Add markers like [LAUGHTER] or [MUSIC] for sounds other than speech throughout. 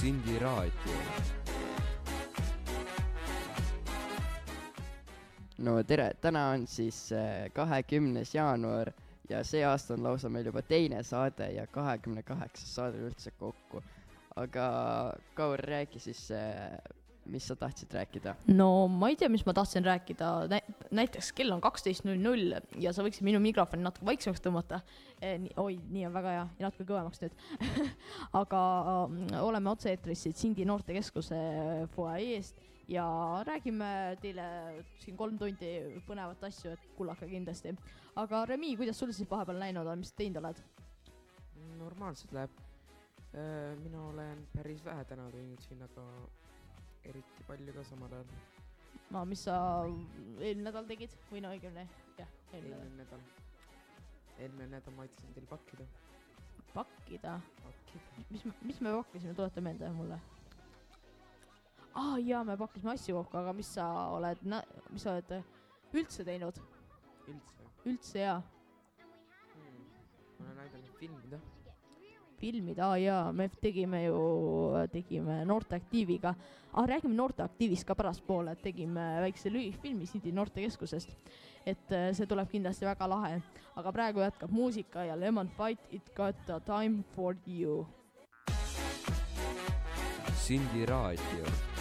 Sindi raadio. no tere, täna on siis kahekümnes jaanuar ja see aasta on lausa meil juba teine saade ja kahekümne kaheksas saade üldse kokku. aga Kaur, räägi siis, mis sa tahtsid rääkida? no ma ei tea, mis ma tahtsin rääkida Nä, näiteks kell on kaksteist null null ja sa võiksid minu mikrofoni natuke vaiksemaks tõmmata eh,. oi, nii on väga hea ja natuke kõvemaks nüüd. [LAUGHS] aga äh, oleme otse-eetris siit Sindi noortekeskuse fuajeest ja räägime teile siin kolm tundi põnevat asju, et kuulake kindlasti. aga Remi, kuidas sul siis vahepeal läinud on, mis sa teinud oled? normaalselt läheb. mina olen päris vähe täna teinud siin, aga eriti palju ka samal ajal. no mis sa eelmine nädal tegid või no õigemini jah, eelmine nädal. eelmine nädal, ma aitasin teil pakkida. pakkida, pakkida. mis, mis me pakkisime, tuleta meelde mulle. aa ah, jaa, me pakkisime asju kokku, aga mis sa oled, mis sa oled üldse teinud, üldse üldse jaa, hmm.. ma olen aidanud filmida. filmid, aa jaa, me tegime ju, tegime Noorteaktiiviga ah,, räägime Noorteaktiivist ka pärastpoole, et tegime väikse lühifilmi Sindi noortekeskusest. et äh, see tuleb kindlasti väga lahe, aga praegu jätkab muusika ja Lemon Fight It got a time for you. Sindi raadio.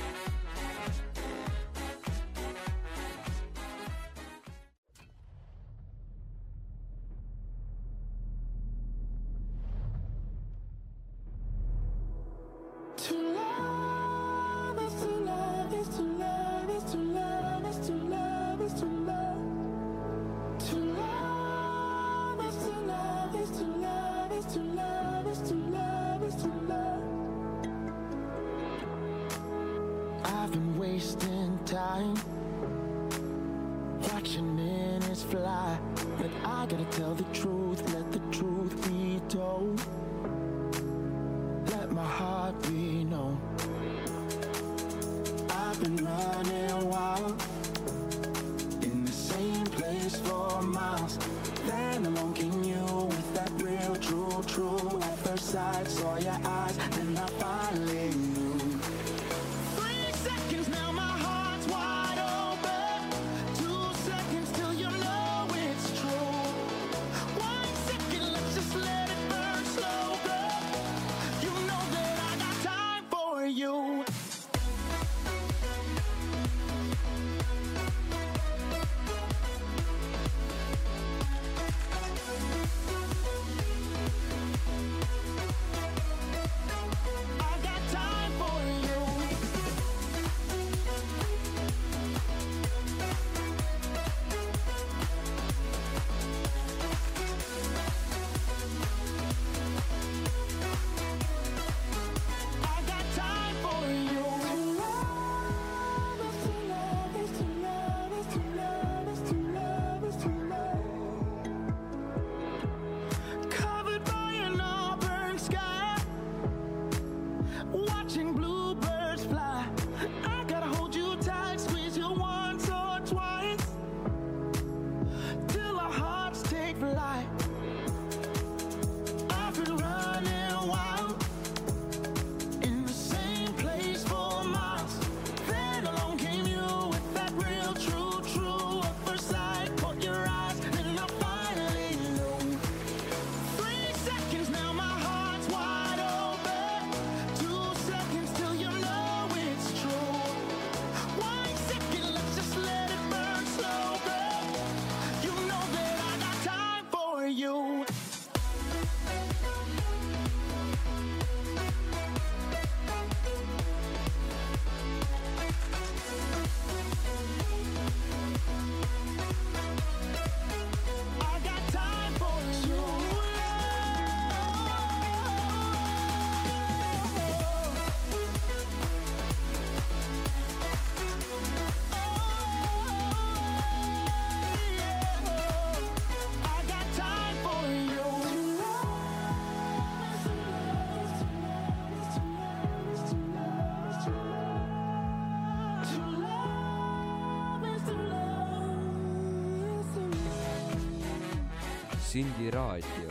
Sindi raadio.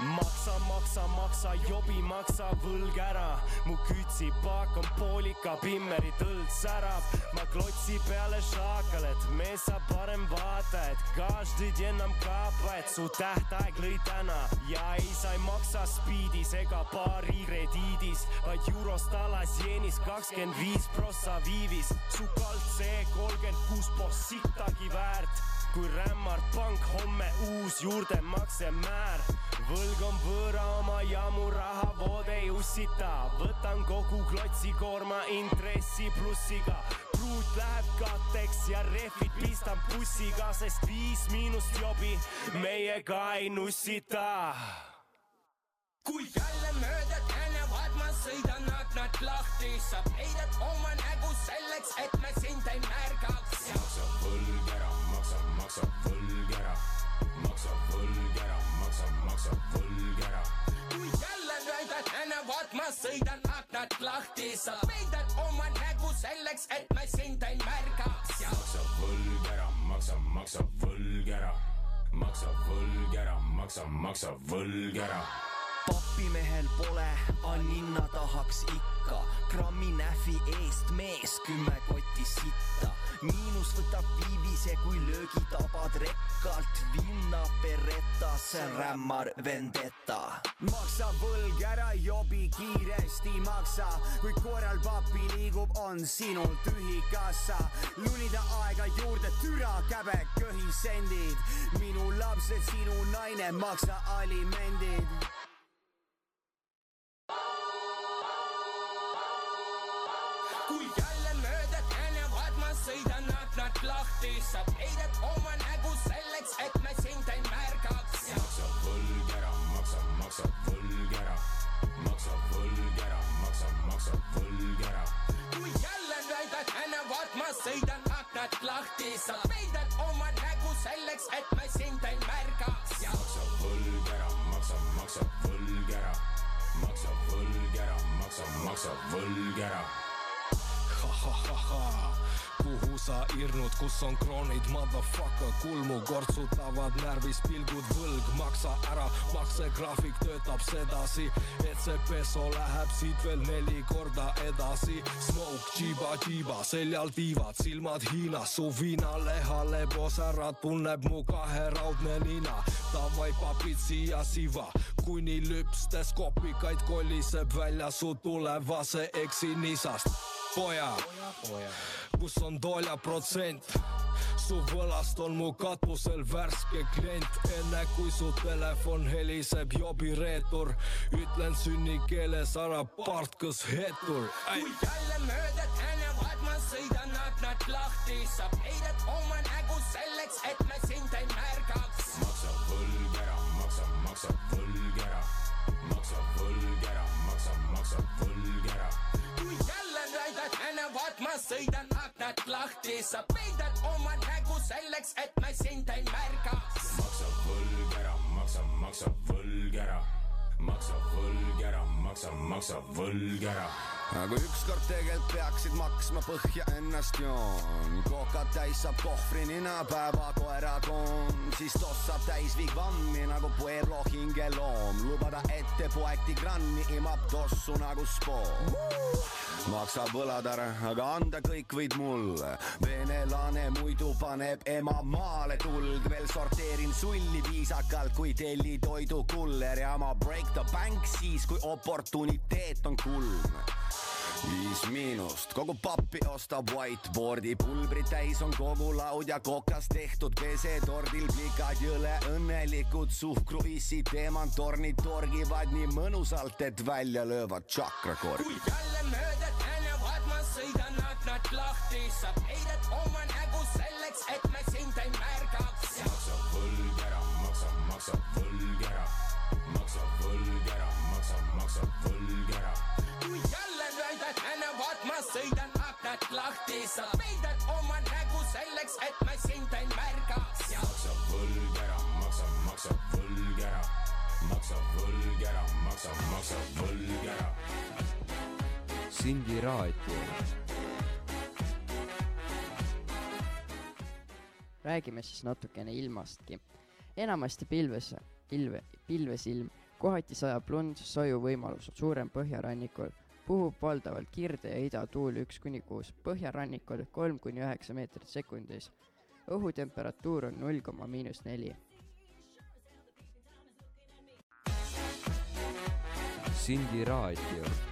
maksa, maksa, maksa, jobi, maksa võlg ära. mu kütsipaak on poolik, Pimmeri tõld särab. ma klotsi peale šaakal, et mees saab parem vaata, et každid enam kaapa, et su tähtaeg lõi täna ja ei, sa ei maksa spiidis ega baari krediidis, vaid eurost alas jeenis kakskümmend viis prossa viivis. su kald see kolmkümmend kuus poss sittagi väärt kui rämmart pank homme uus juurdemaksemäär. võlg on võõra oma ja mu rahavood ei ussita, võtan kogu klotsikoorma intressi plussiga. pruut läheb katteks ja rehvid pistan bussiga, sest viis miinust jobi meiega ei nussita kui jälle mööda tänavat ma sõidan aknad lahti, sa peidad oma nägu selleks, et me sind ei märgaks. maksa võlg ära, maksa, maksa võlg ära, maksa võlg ära, maksa, maksa võlg ära. kui jälle mööda tänavat ma sõidan aknad lahti, sa peidad oma nägu selleks, et me sind ei märgaks. maksa võlg ära, maksa, maksa võlg ära, maksa võlg ära, maksa, maksa võlg ära papimehel pole, a ninna tahaks ikka. grammi nähvi eest mees kümme kotti sitta. miinus võtab viivise, kui löögi tabad rekkalt. vinna on rämmar vendetta. maksa võlg ära, jobi kiiresti maksa, kui korral papi liigub, on sinul tühi kassa. lunida aega juurde, türa käbe köhisendid, minu lapsed, sinu naine, maksa alimendid kui jälle mööda tänavat ma sõidan aknad lahti, sa peidad oma nägu selleks, et me sind ei märgaks. maksa võlg ära, maksa, maksa võlg ära, maksa võlg ära, maksa, maksa võlg ära. kui jälle mööda tänavat ma sõidan aknad lahti, sa peidad oma nägu selleks, et me sind ei märgaks. maksa võlg ära, maksa, maksa võlg ära, maksa võlg ära, maksa, maksa võlg ära ha-ha-ha-ha kuhu sa irnud, kus on kroonid, motherfucker, kulmu kortsutavad närvis pilgud, võlg, maksa ära, maksegraafik töötab sedasi, et see peso läheb siit veel neli korda edasi. Smoke, džiba, džiba, seljal tiivad, silmad Hiinas, su viinalehale posärad tunneb mu kaheraudne nina. Davai papid siia siva, kuni lüpstes kopikaid koliseb välja su tulevase eksi nisast poja, kus on tolja protsent? su võlast on mu katusel värske klient, enne kui su telefon heliseb jobireetur, ütlen sünnikeeles ära partkas hetur. kui jälle mööda tänavat ma sõidan aknad lahti, sa peidad oma nägu selleks, et me sind ei märgaks. maksa võlg ära, maksa, maksa võlg ära, maksa võlg ära, maksa, maksa võlg ära ma sõidan aknad lahti, sa peidad oma nägu selleks, et me sind ei märgaks. maksa võlg ära, maksa, maksa võlg ära, maksa võlg ära, maksa, maksa võlg ära. Aga ükskord tegelikult peaksid maksma põhja ennast joon, kokad täis saab kohvri nina, päevakoera koon, siis tossab täis vigvammi nagu Pueblo hingeloom, lubada ette poeg tigranni imab tossu nagu spoon. maksa võlad ära, aga anda kõik võid mulle, venelane muidu paneb ema maale tuld, veel sorteerin sulli viisakalt, kui tellitoidu kuller ja ma break the bank siis, kui oportuniteet on kulm. Viis miinust, kogu pappi ostab whiteboard'i, pulbrid täis on kogu laud ja kokast tehtud pesetordil. Plikad jõle õnnelikud, suhkruissid, teemantornid torgivad nii mõnusalt, et välja löövad tšakrakordi. kui jälle mööda tänavat ma sõidan aknad lahti, sa peidad oma nägu selleks, et me sind ei märgaks. maksa võlg ära, maksa, maksa mina sõidan aknad lahti, sa peidad oma nägu selleks, et ma sind ei märgaks. maksab võlg ära, maksab, maksab võlg ära, maksab võlg ära, maksab, maksab võlg ära. Sindi raadio. räägime siis natukene ilmastki. enamasti pilves, pilve, pilvesilm kohati sajab lund, soju võimalus on suurem põhjarannikul puhub valdavalt kirde- ja idatuul üks kuni kuus, põhjarannikul kolm kuni üheksa meetrit sekundis. õhutemperatuur on null koma miinus neli. Sindi raadio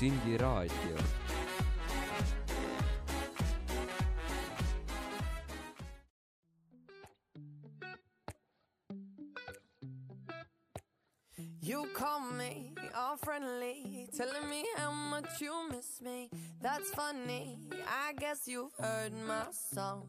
Sindi Raadio. You call me all friendly, telling me how much you miss me. That's funny, I guess you've heard my song.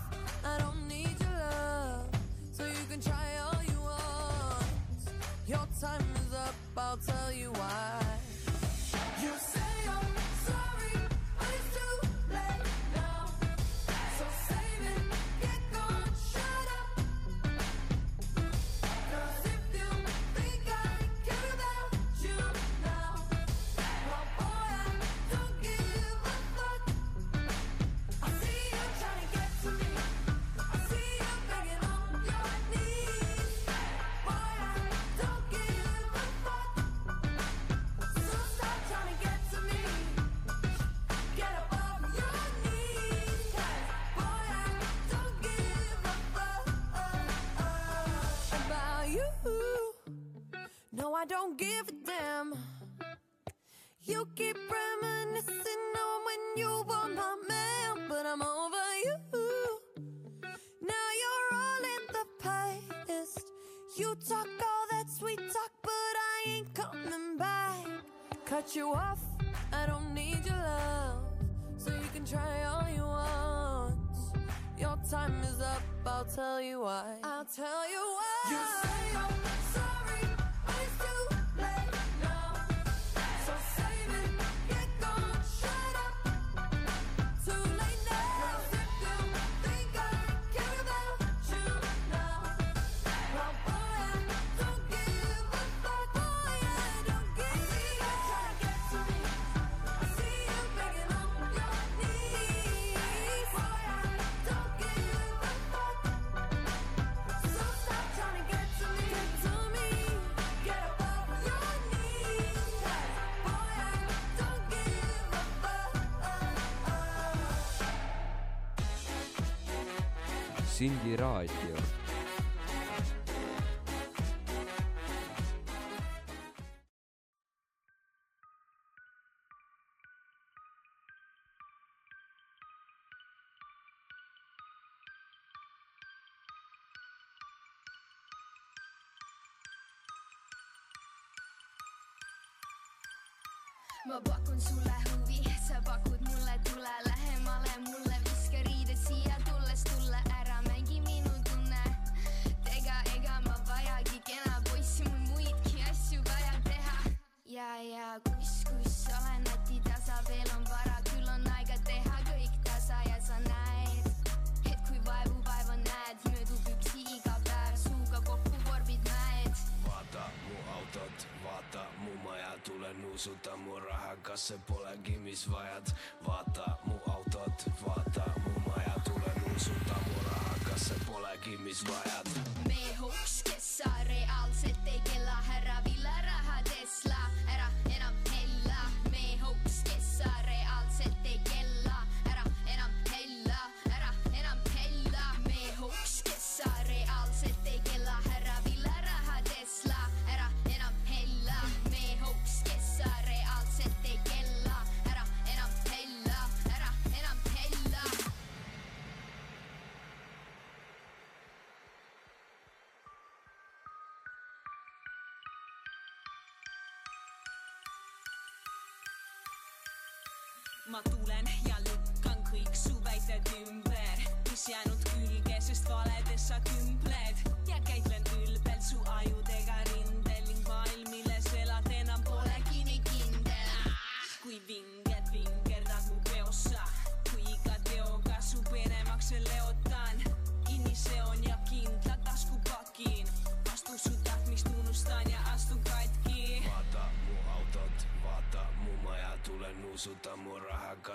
I don't need your love, so you can try all you want. Your time is up, I'll tell you why. You said. cut you off. I don't need your love, so you can try all you want. Your time is up, I'll tell you why. I'll tell you. Sindi raadio. mis vajad, vaata mu autot, vaata mu maja, tule nuusuta mu raha, kas see polegi, mis vajad. mehuks, kes sa rea-.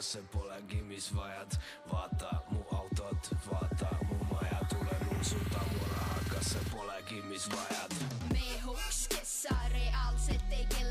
see polegi, mis vajad, vaata mu autot, vaata mu maja, tule nuusuta mu rahaga, see polegi, mis vajad. mehuks, kes sa reaalselt ei kela.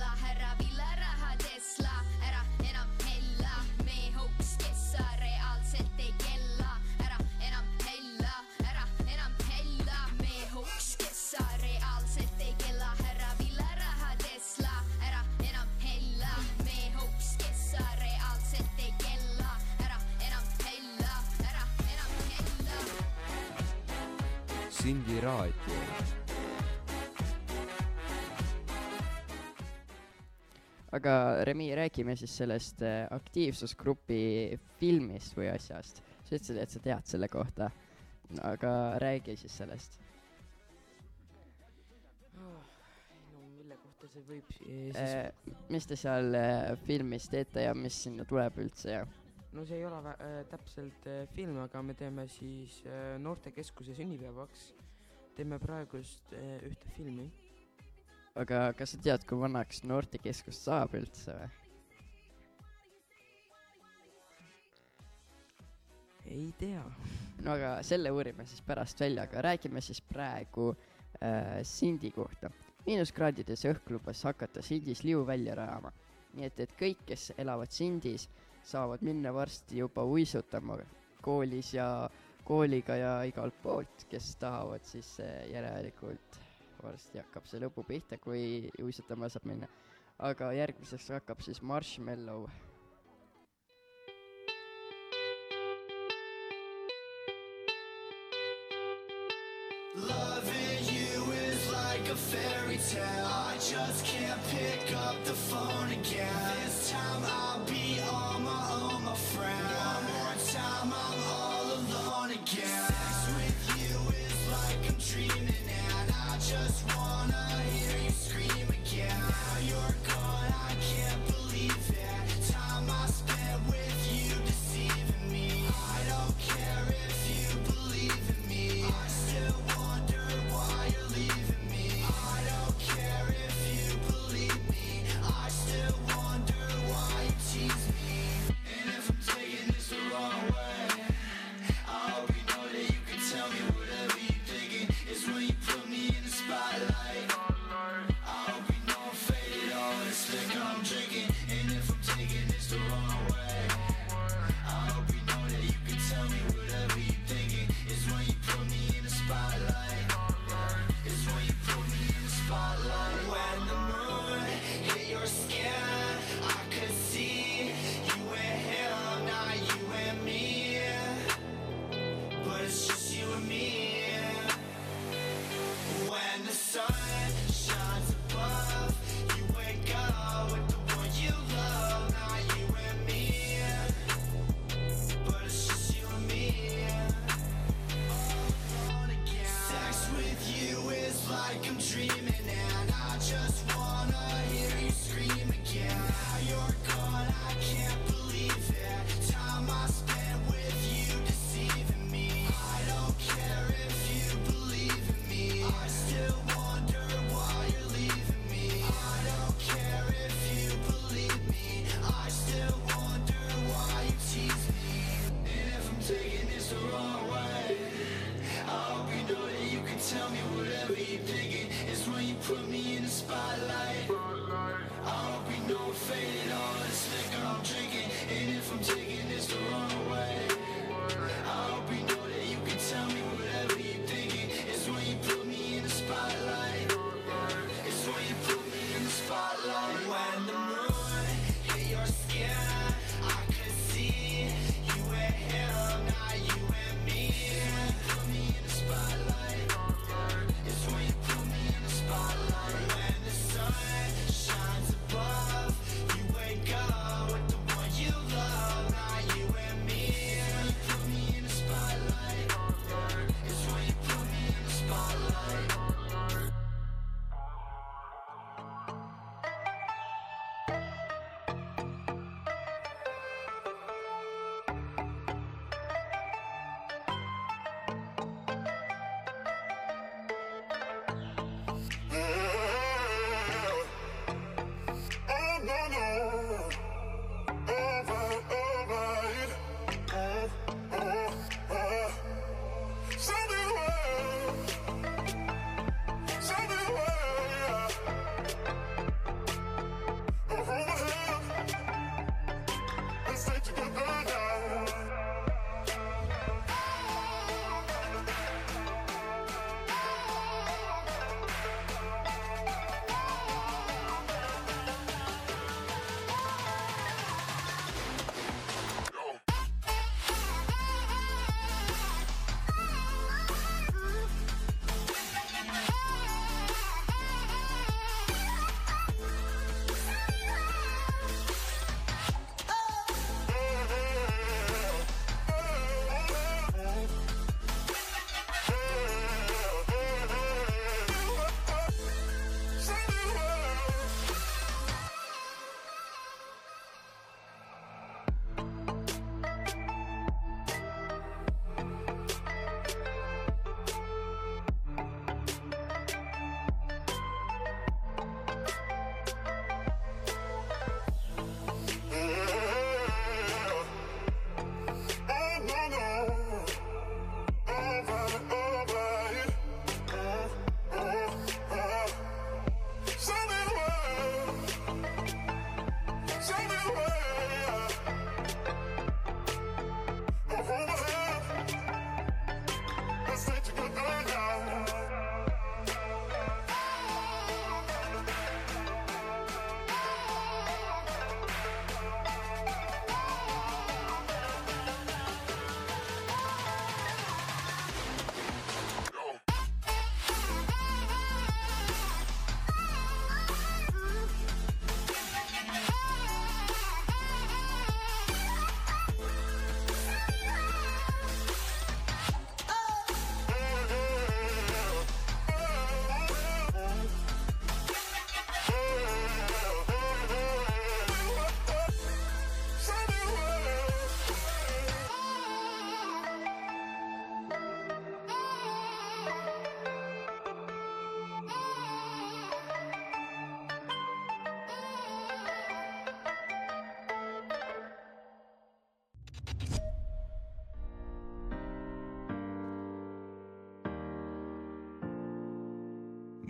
räägime siis sellest äh, aktiivsusgrupi filmist või asjast. sa ütlesid, et sa tead selle kohta. aga räägi siis sellest kohta see võib siis eh,. mis te seal eh, filmis teete ja mis sinna tuleb üldse ja? no see ei ole äh, täpselt äh, film, aga me teeme siis äh, noortekeskuse sünnipäevaks, teeme praegust ühte filmi. aga kas sa tead, kui vanaks noortekeskus saab üldse või? ei tea. no aga selle uurime siis pärast välja, aga räägime siis praegu äh, sindi kohta. miinuskraadides õhk lubas hakata sindis liu välja rajama, nii et, et kõik, kes elavad sindis, saavad minna varsti juba uisutama koolis ja kooliga ja igalt poolt, kes tahavad, siis äh, järelikult varsti hakkab see lõbu pihta, kui uisutama saab minna. aga järgmiseks hakkab siis Marshmallow Loving you is like a fairy tale. I just can't pick up the phone again.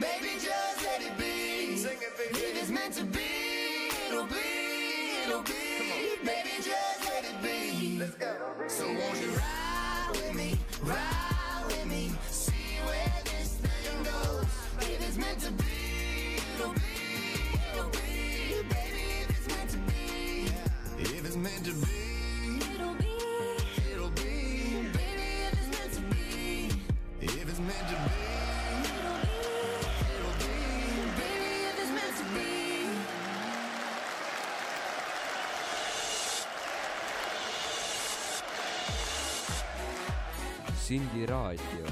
Baby, just let it be. Sing it, baby. If it's meant to be, it'll be, it'll be. Baby, just let it be. Let's go. So won't you ride with me, ride with me, see where this thing goes. If it's meant to be, it'll be, it'll be. Baby, if it's meant to be, If it's meant to be, Sindi raadio.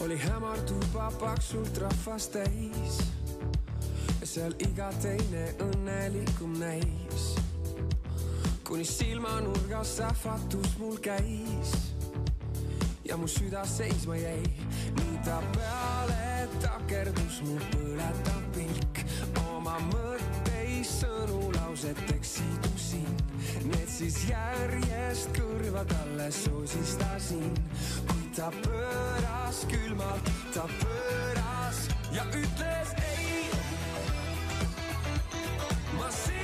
oli hämar tuba paksult rahvast täis ja seal iga teine õnnelikum näis. kuni silmanurgas ähvatus mul käis. Ja mu süda seisma jäi, nii ta peale takerdus mu põletav pilk. Oma mõtteis sõnu lauseteks sidusin, need siis järjest kõrva talle sosistasin, kuid ta pööras külmalt, ta pööras ja ütles ei. Ma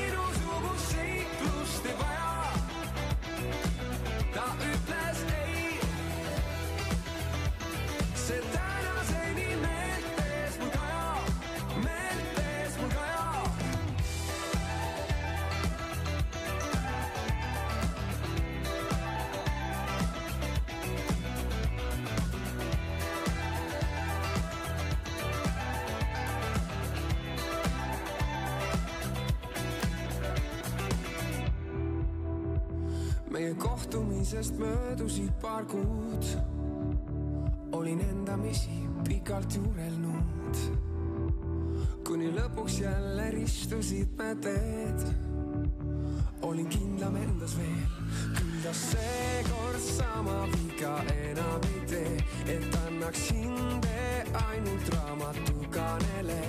möödusid paar kuud. olin endamisi pikalt juurelnud, kuni lõpuks jälle ristusid me teed. olin kindlam endas veel, ta seekord sama viga enam ei tee, et annaks hinde ainult raamatukanele.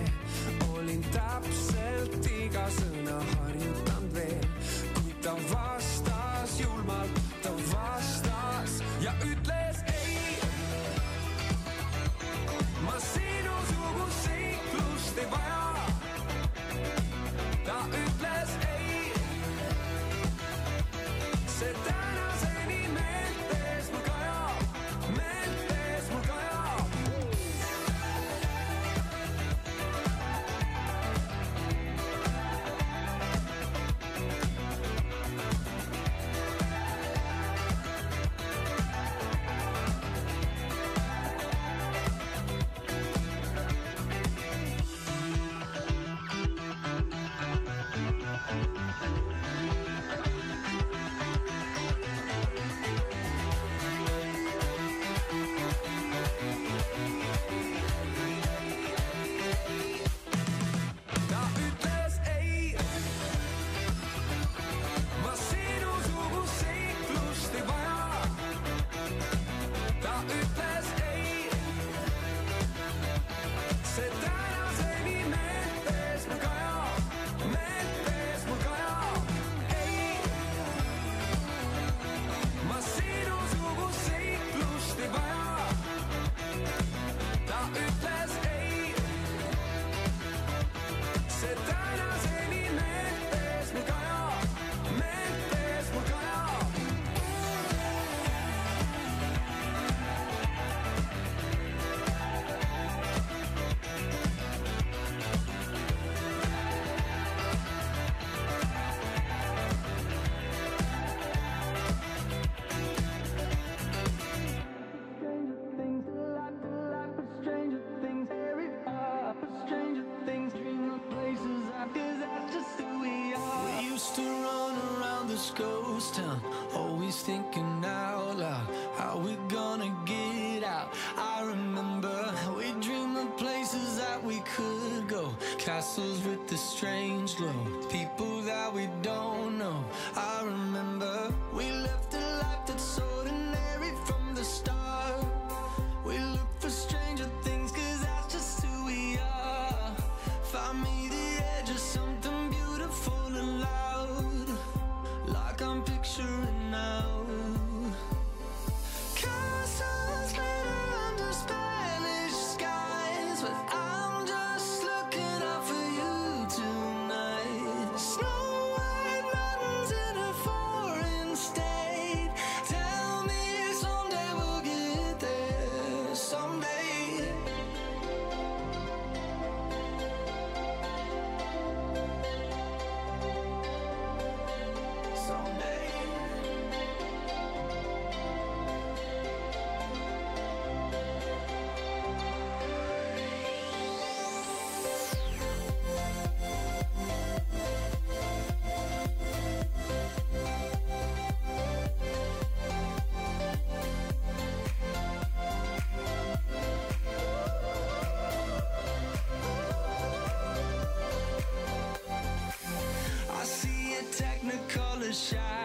olin täpselt iga sõna harjutanud veel, kuid ta vastas julmalt, ja ütles ei. ma sinusugust seiklust ei vaja. shine.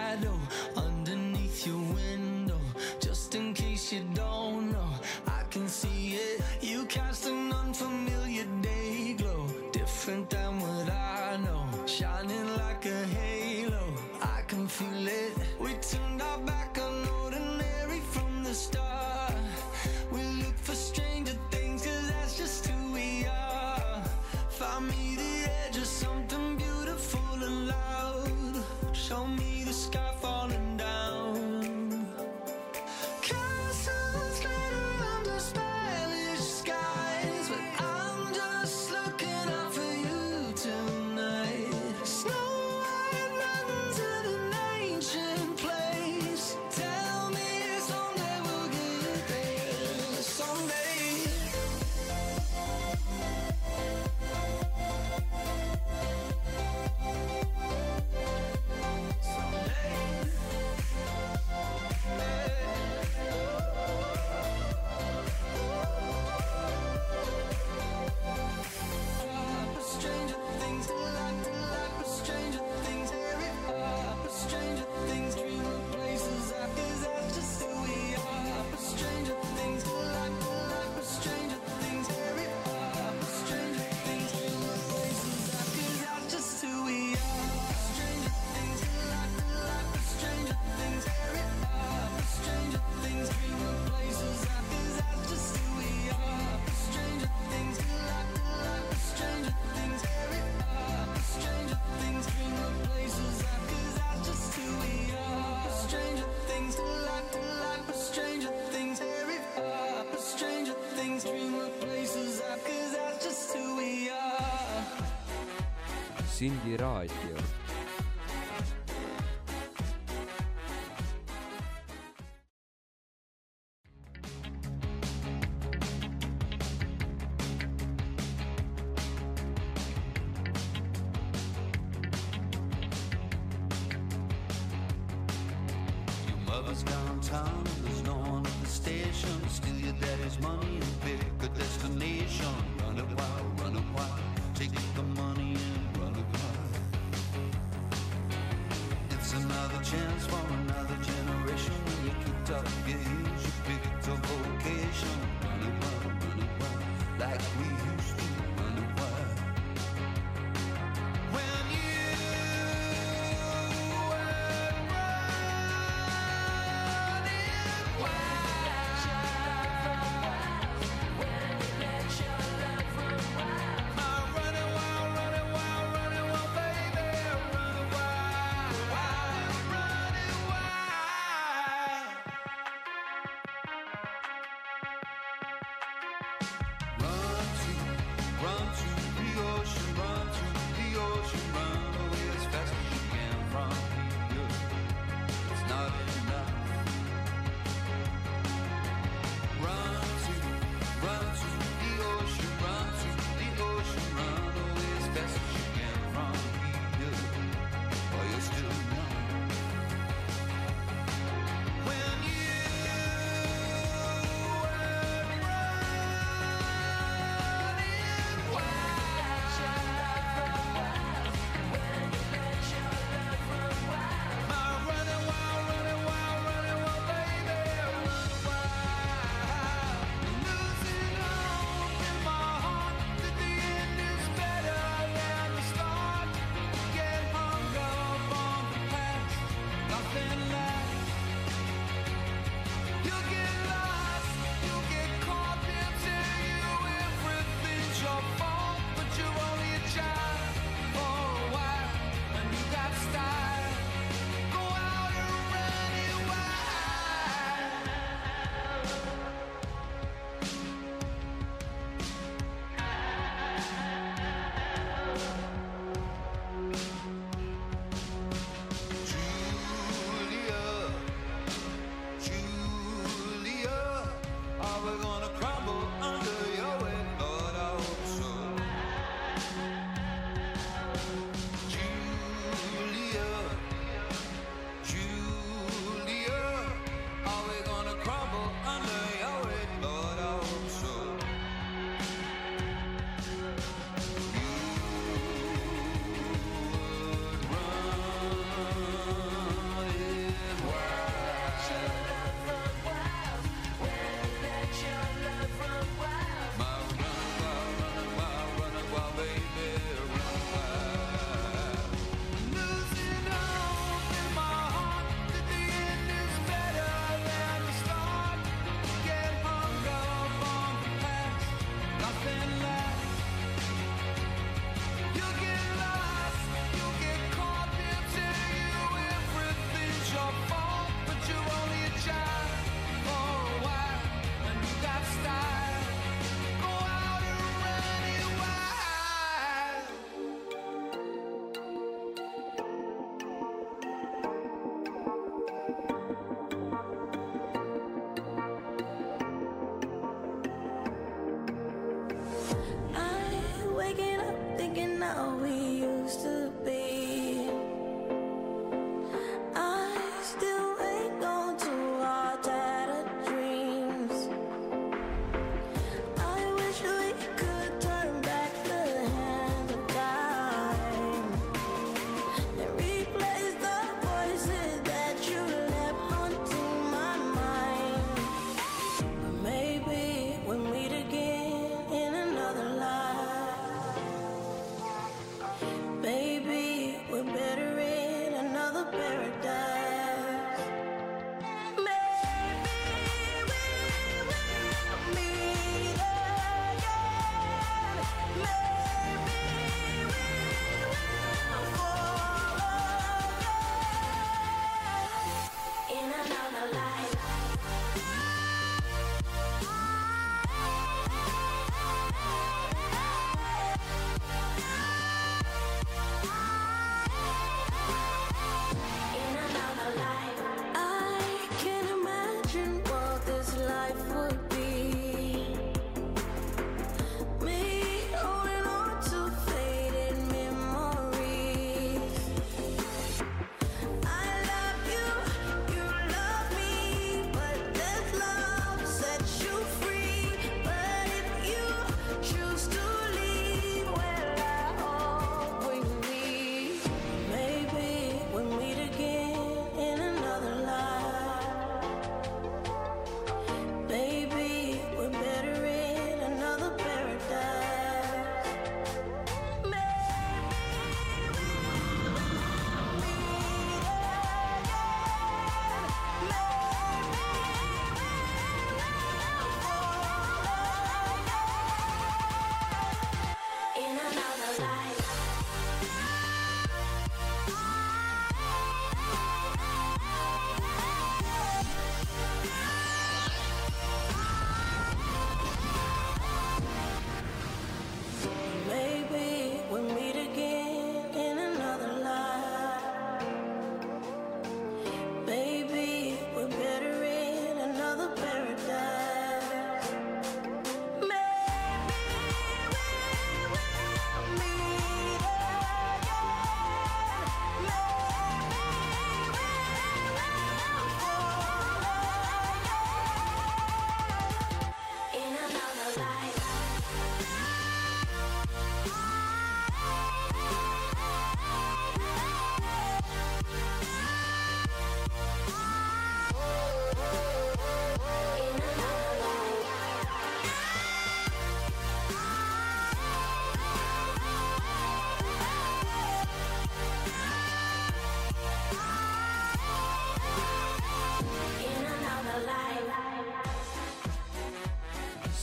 Sindi raadio.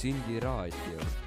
Sindi raadio.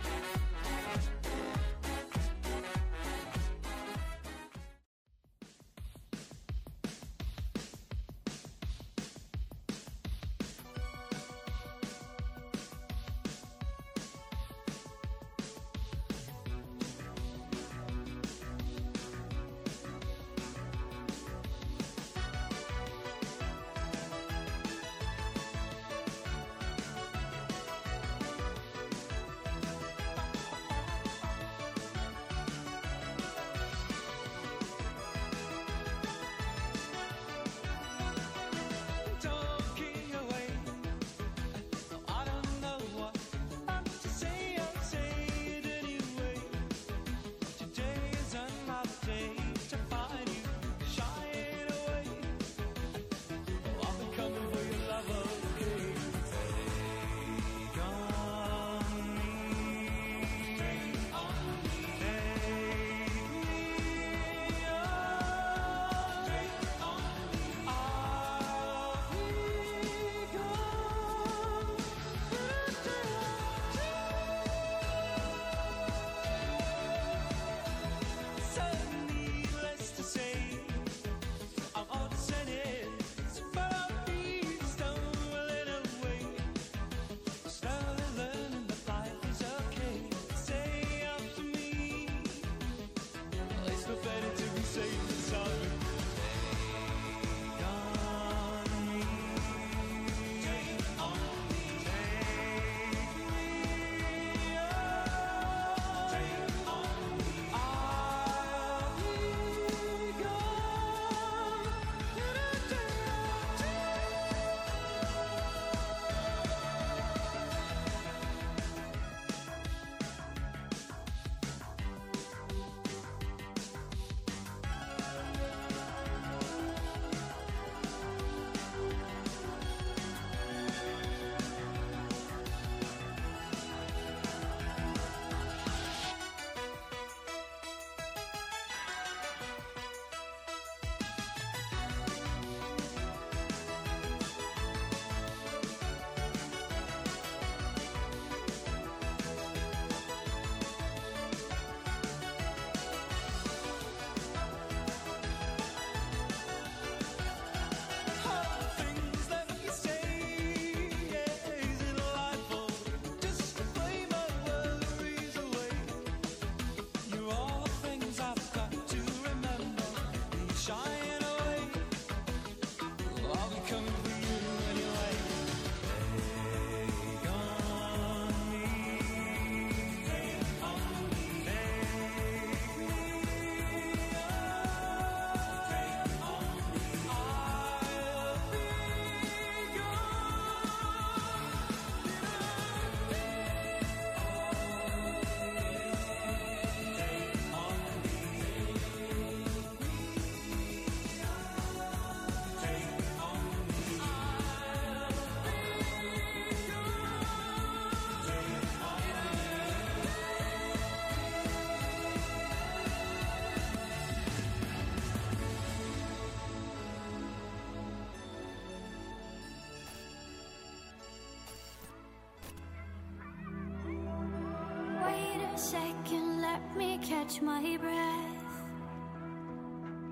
second, let me catch my breath.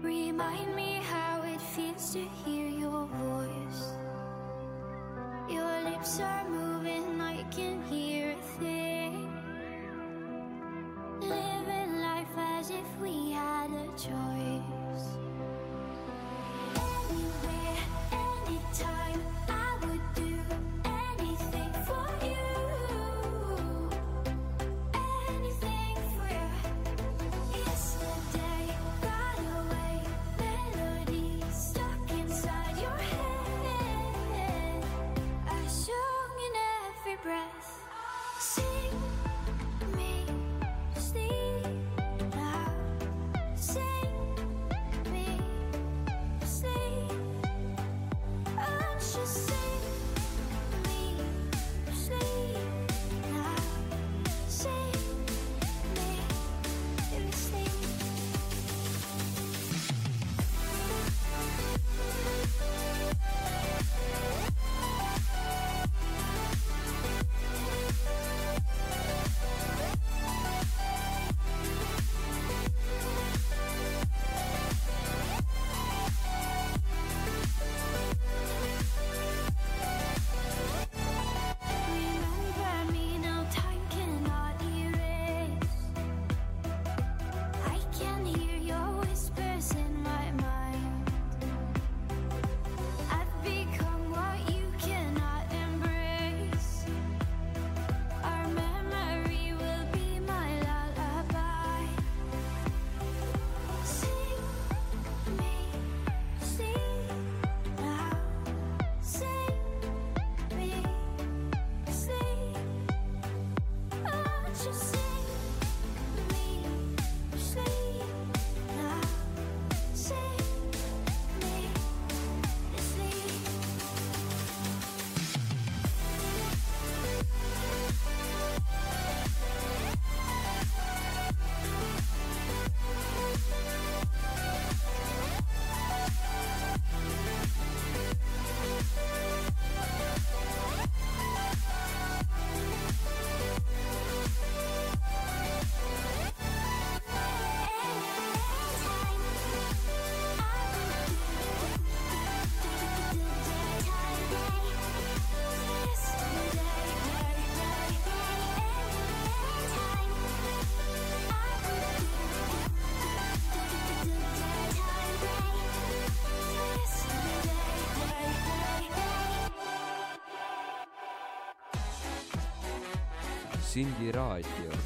Remind me how it feels to hear your voice. Your lips are moving, I can hear. Sindi raadio.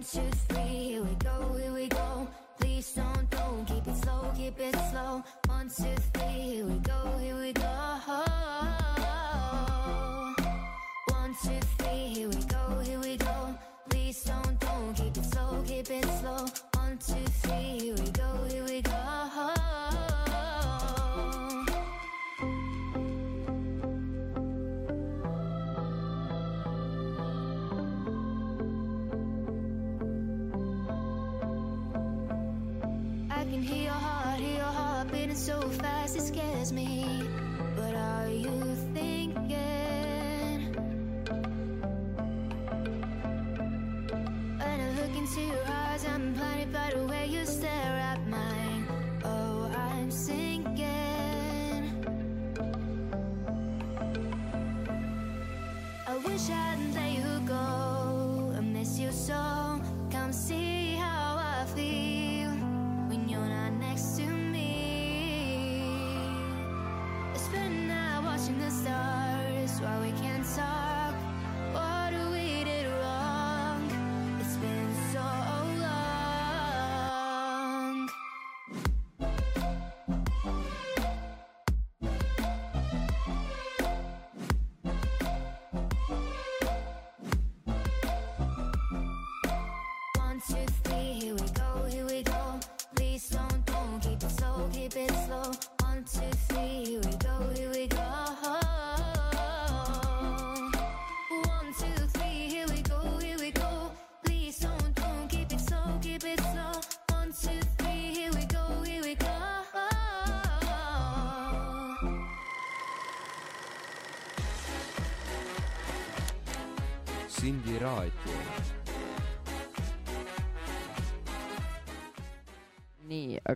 One, two, three, here we go, here we go. Please don't don't keep it slow, keep it slow.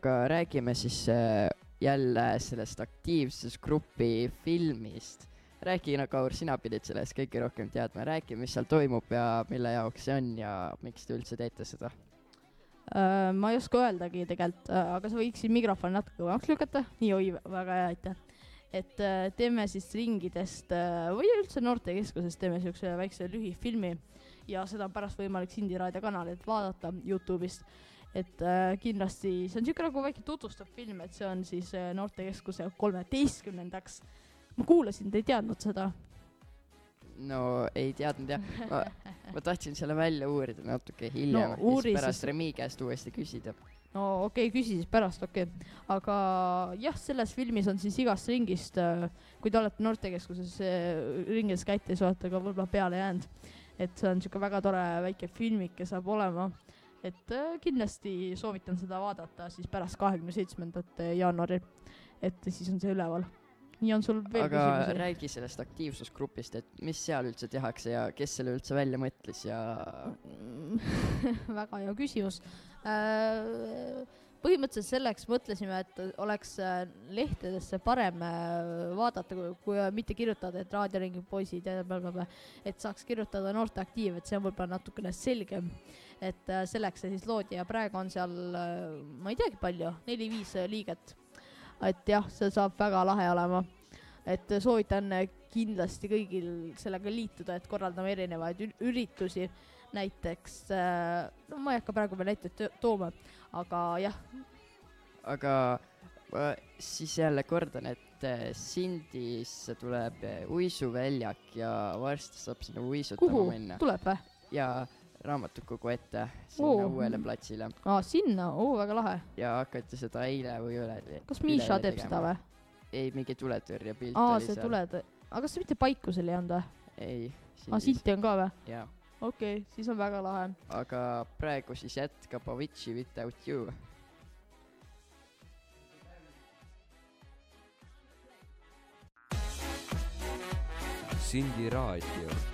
Aga räägime siis äh, jälle sellest aktiivsusgrupi filmist. räägi, Kaur, sina pidid sellest kõige rohkem teadma, räägi, mis seal toimub ja mille jaoks see on ja miks te üldse teete seda. Äh, ma ei oska öeldagi tegelikult, aga sa võiksid mikrofoni natuke kõvemaks lükata, nii oi, väga hea, aitäh. et äh, teeme siis ringidest äh, või üldse noortekeskusest teeme siukse väikse lühifilmi ja seda on pärast võimalik Sindi raadio kanalilt vaadata Youtube'ist. Et äh, kindlasti see on siuke nagu väike tutvustav film, et see on siis äh, noortekeskuse kolmeteistkümnendaks. ma kuulasin, te ei teadnud seda? no ei teadnud jah, ma, ma tahtsin selle välja uurida natuke hiljem no,, uuri siis pärast siis- Remi käest uuesti küsida. no okei okay,, küsi siis pärast, okei okay.. aga jah, selles filmis on siis igast ringist, kui te olete noortekeskuses äh, ringides käite, siis olete ka võib-olla peale jäänud. et see on siuke väga tore väike filmike saab olema. Et äh, kindlasti soovitan seda vaadata siis pärast kahekümne seitsmendat jaanuaril. et siis on see üleval. nii on sul veel aga küsimusi? räägi sellest aktiivsusgrupist, et mis seal üldse tehakse ja kes selle üldse välja mõtles ja [LAUGHS] väga hea küsimus. Põhimõtteliselt selleks mõtlesime, et oleks äh, lehtedesse parem äh, vaadata, kui, äh, mitte kirjutada, et raadioringi poisid ja blablabla, et saaks kirjutada noorteaktiiv, et see on võib-olla natukene selgem. et selleks see siis loodi ja praegu on seal, ma ei teagi palju, neli-viis liiget. et jah, see saab väga lahe olema et soovitan kindlasti kõigil sellega liituda, et korraldame erinevaid üritusi, näiteks äh,, no ma ei hakka praegu veel näiteid tooma, aga jah, aga ma siis jälle kordan, et äh, Sindisse tuleb äh, uisuväljak ja varsti saab sinna uisutama kuhu minna. tuleb või? ja raamatukogu ette, sinna Oo. uuele platsile aa, sinna, oo väga lahe. ja hakati seda eile või üle. kas Miša teeb seda või?? ei, mingi tuletõrjepilt aa, oli see seal. tuled, aga kas mitte Paikusel ei olnud või? ei. aa, silti on ka või? jaa, okei okay,, siis on väga lahe. aga praegu siis jätkab Avicii Without You. Sindi raadio.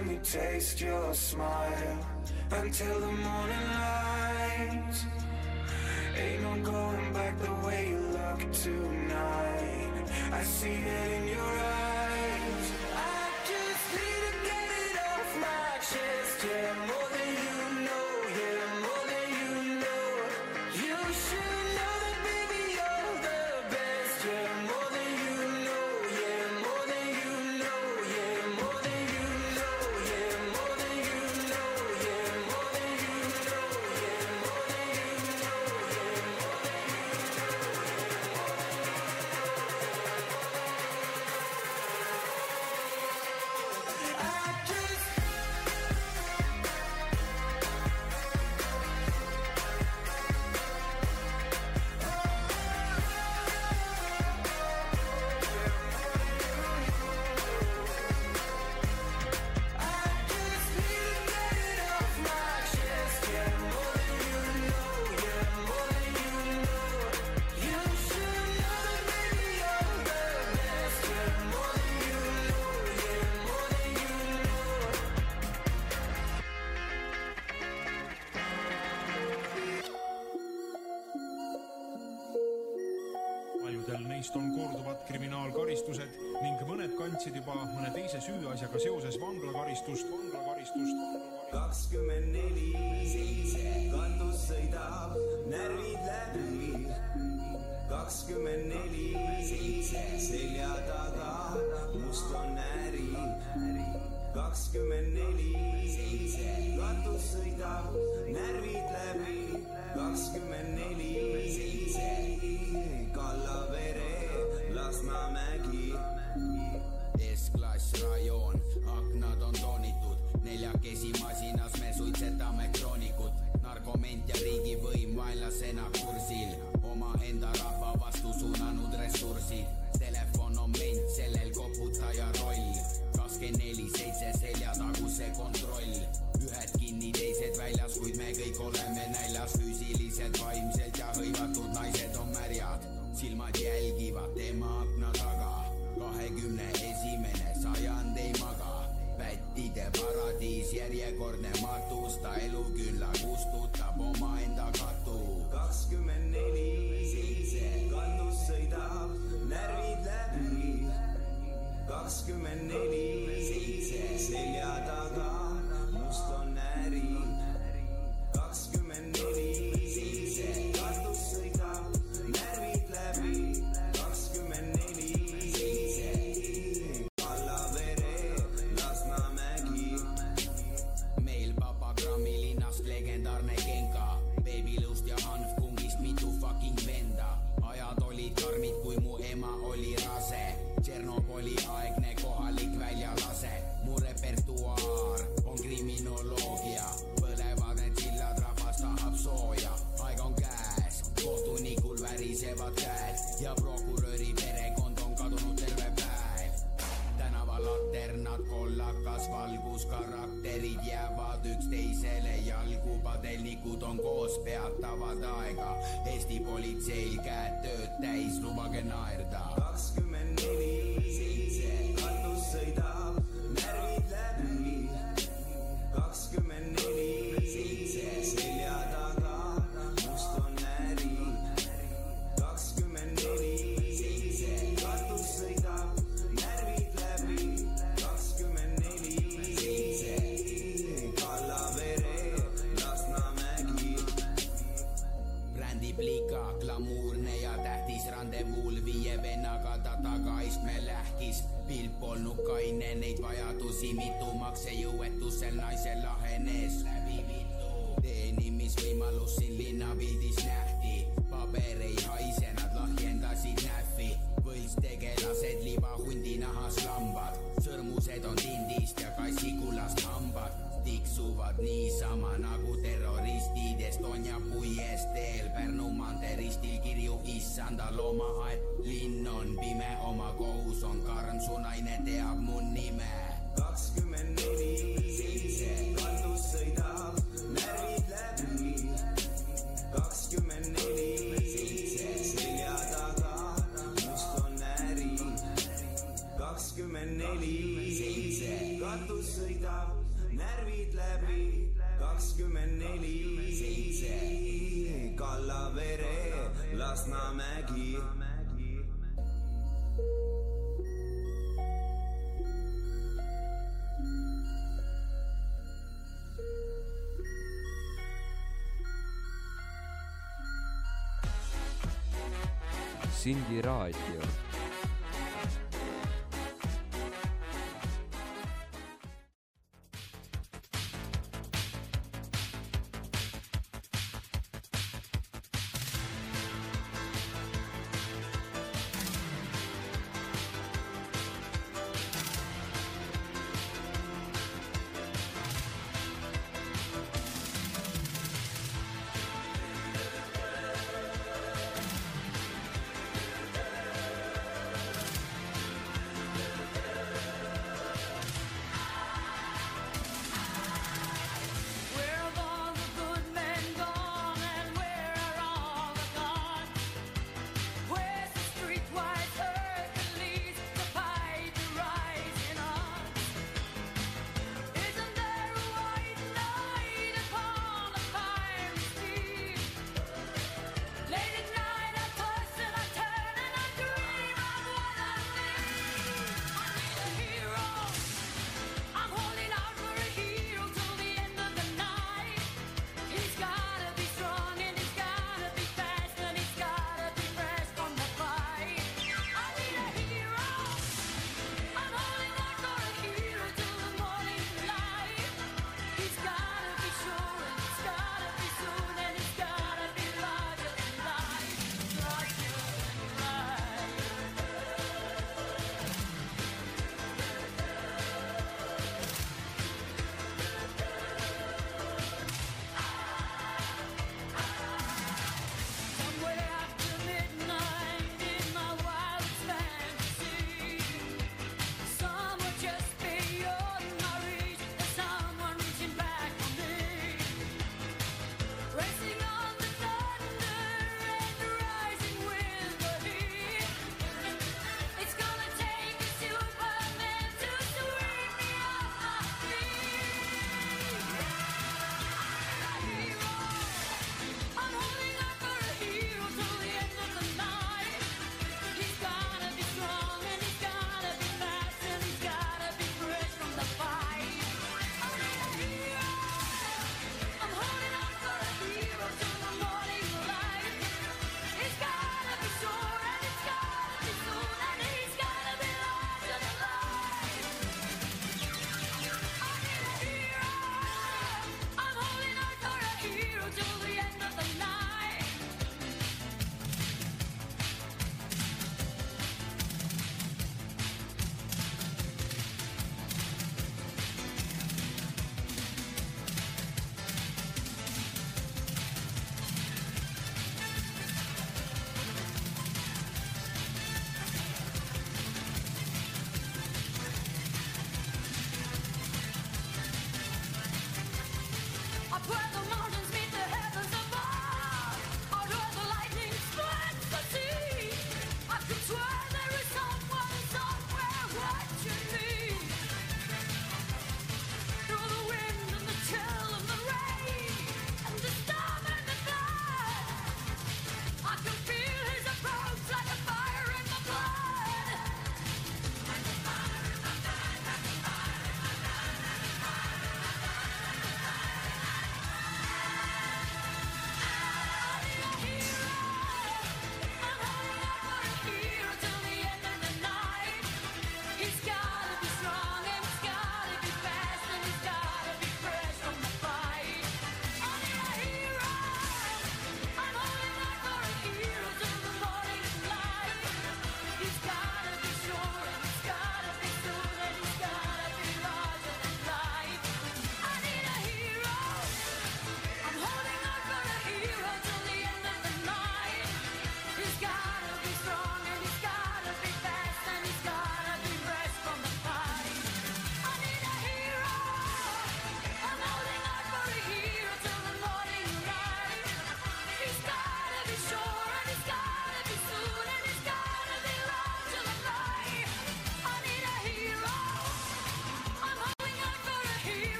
let me taste your smile until the morning light. Ain't no going back the way you look tonight. I see it in your eyes. Sindi raadio.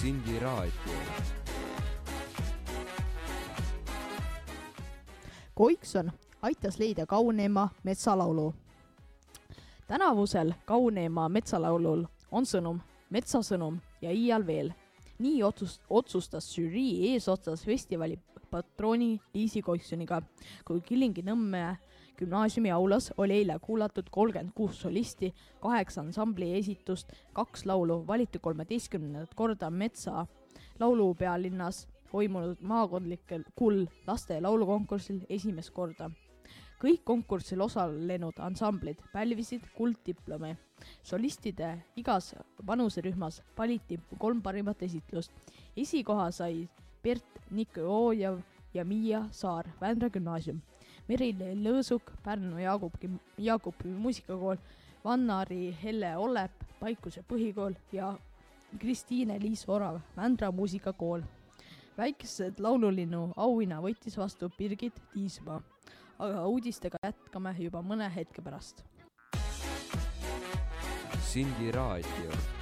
Sindi raadio. Koikson aitas leida kauneima metsalaulu. tänavusel kauneima metsalaulul on sõnum, metsasõnum ja iial veel. nii otsus-, otsustas žürii eesotsas festivali patrooni Liisi Koiksoniga, kui Kilingi-Nõmme gümnaasiumi aulas oli eile kuulatud kolmkümmend kuus solisti, kaheksa ansambli esitust, kaks laulu, valiti kolmeteistkümnendat korda Metsa laulupealinnas toimunud maakondlikel kull laste laulukonkursil esimest korda. kõik konkursil osalenud ansamblid pälvisid kulddiplomi. solistide igas vanuserühmas valiti kolm parimat esitlust. esikoha sai Bert Nikolajev ja Miia Saar, Vändra gümnaasium. Merilin Lõõsuk, Pärnu Jaagup, Jaagupi muusikakool, Vannari Helle Ollep, Paikuse põhikool ja Kristiine-Liis Orav, Vändra muusikakool. väikesed laululinnu auhinna võttis vastu Birgit Tiismaa, aga uudistega jätkame juba mõne hetke pärast. Sindi raadio.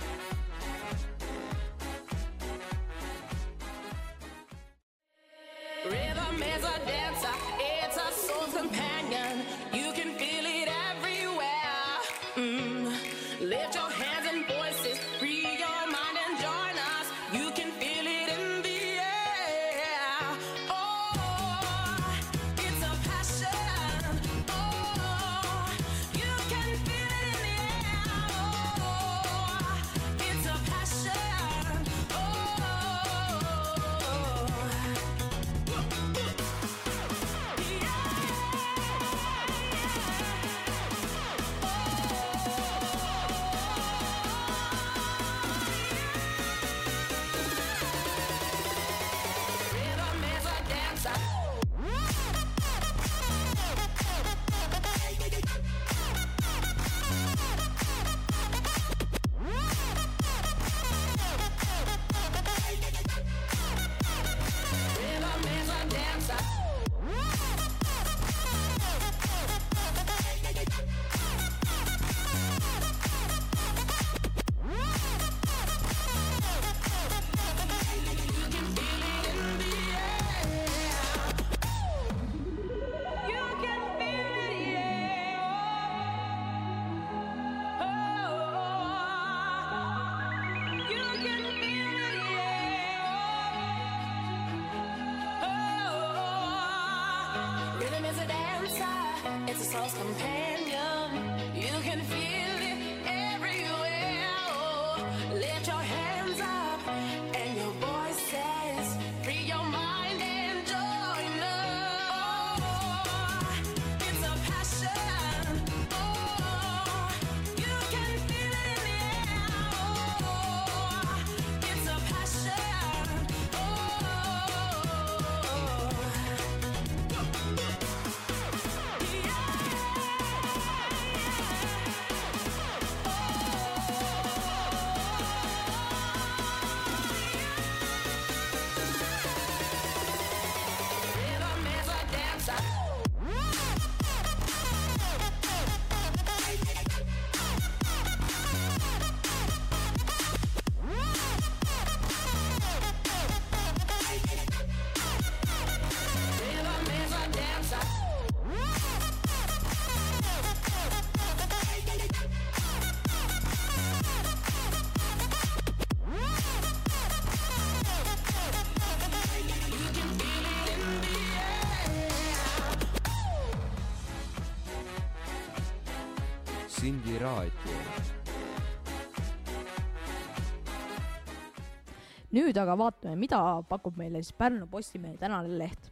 Nüüd aga vaatame, mida pakub meile siis Pärnu Postimehe tänane leht.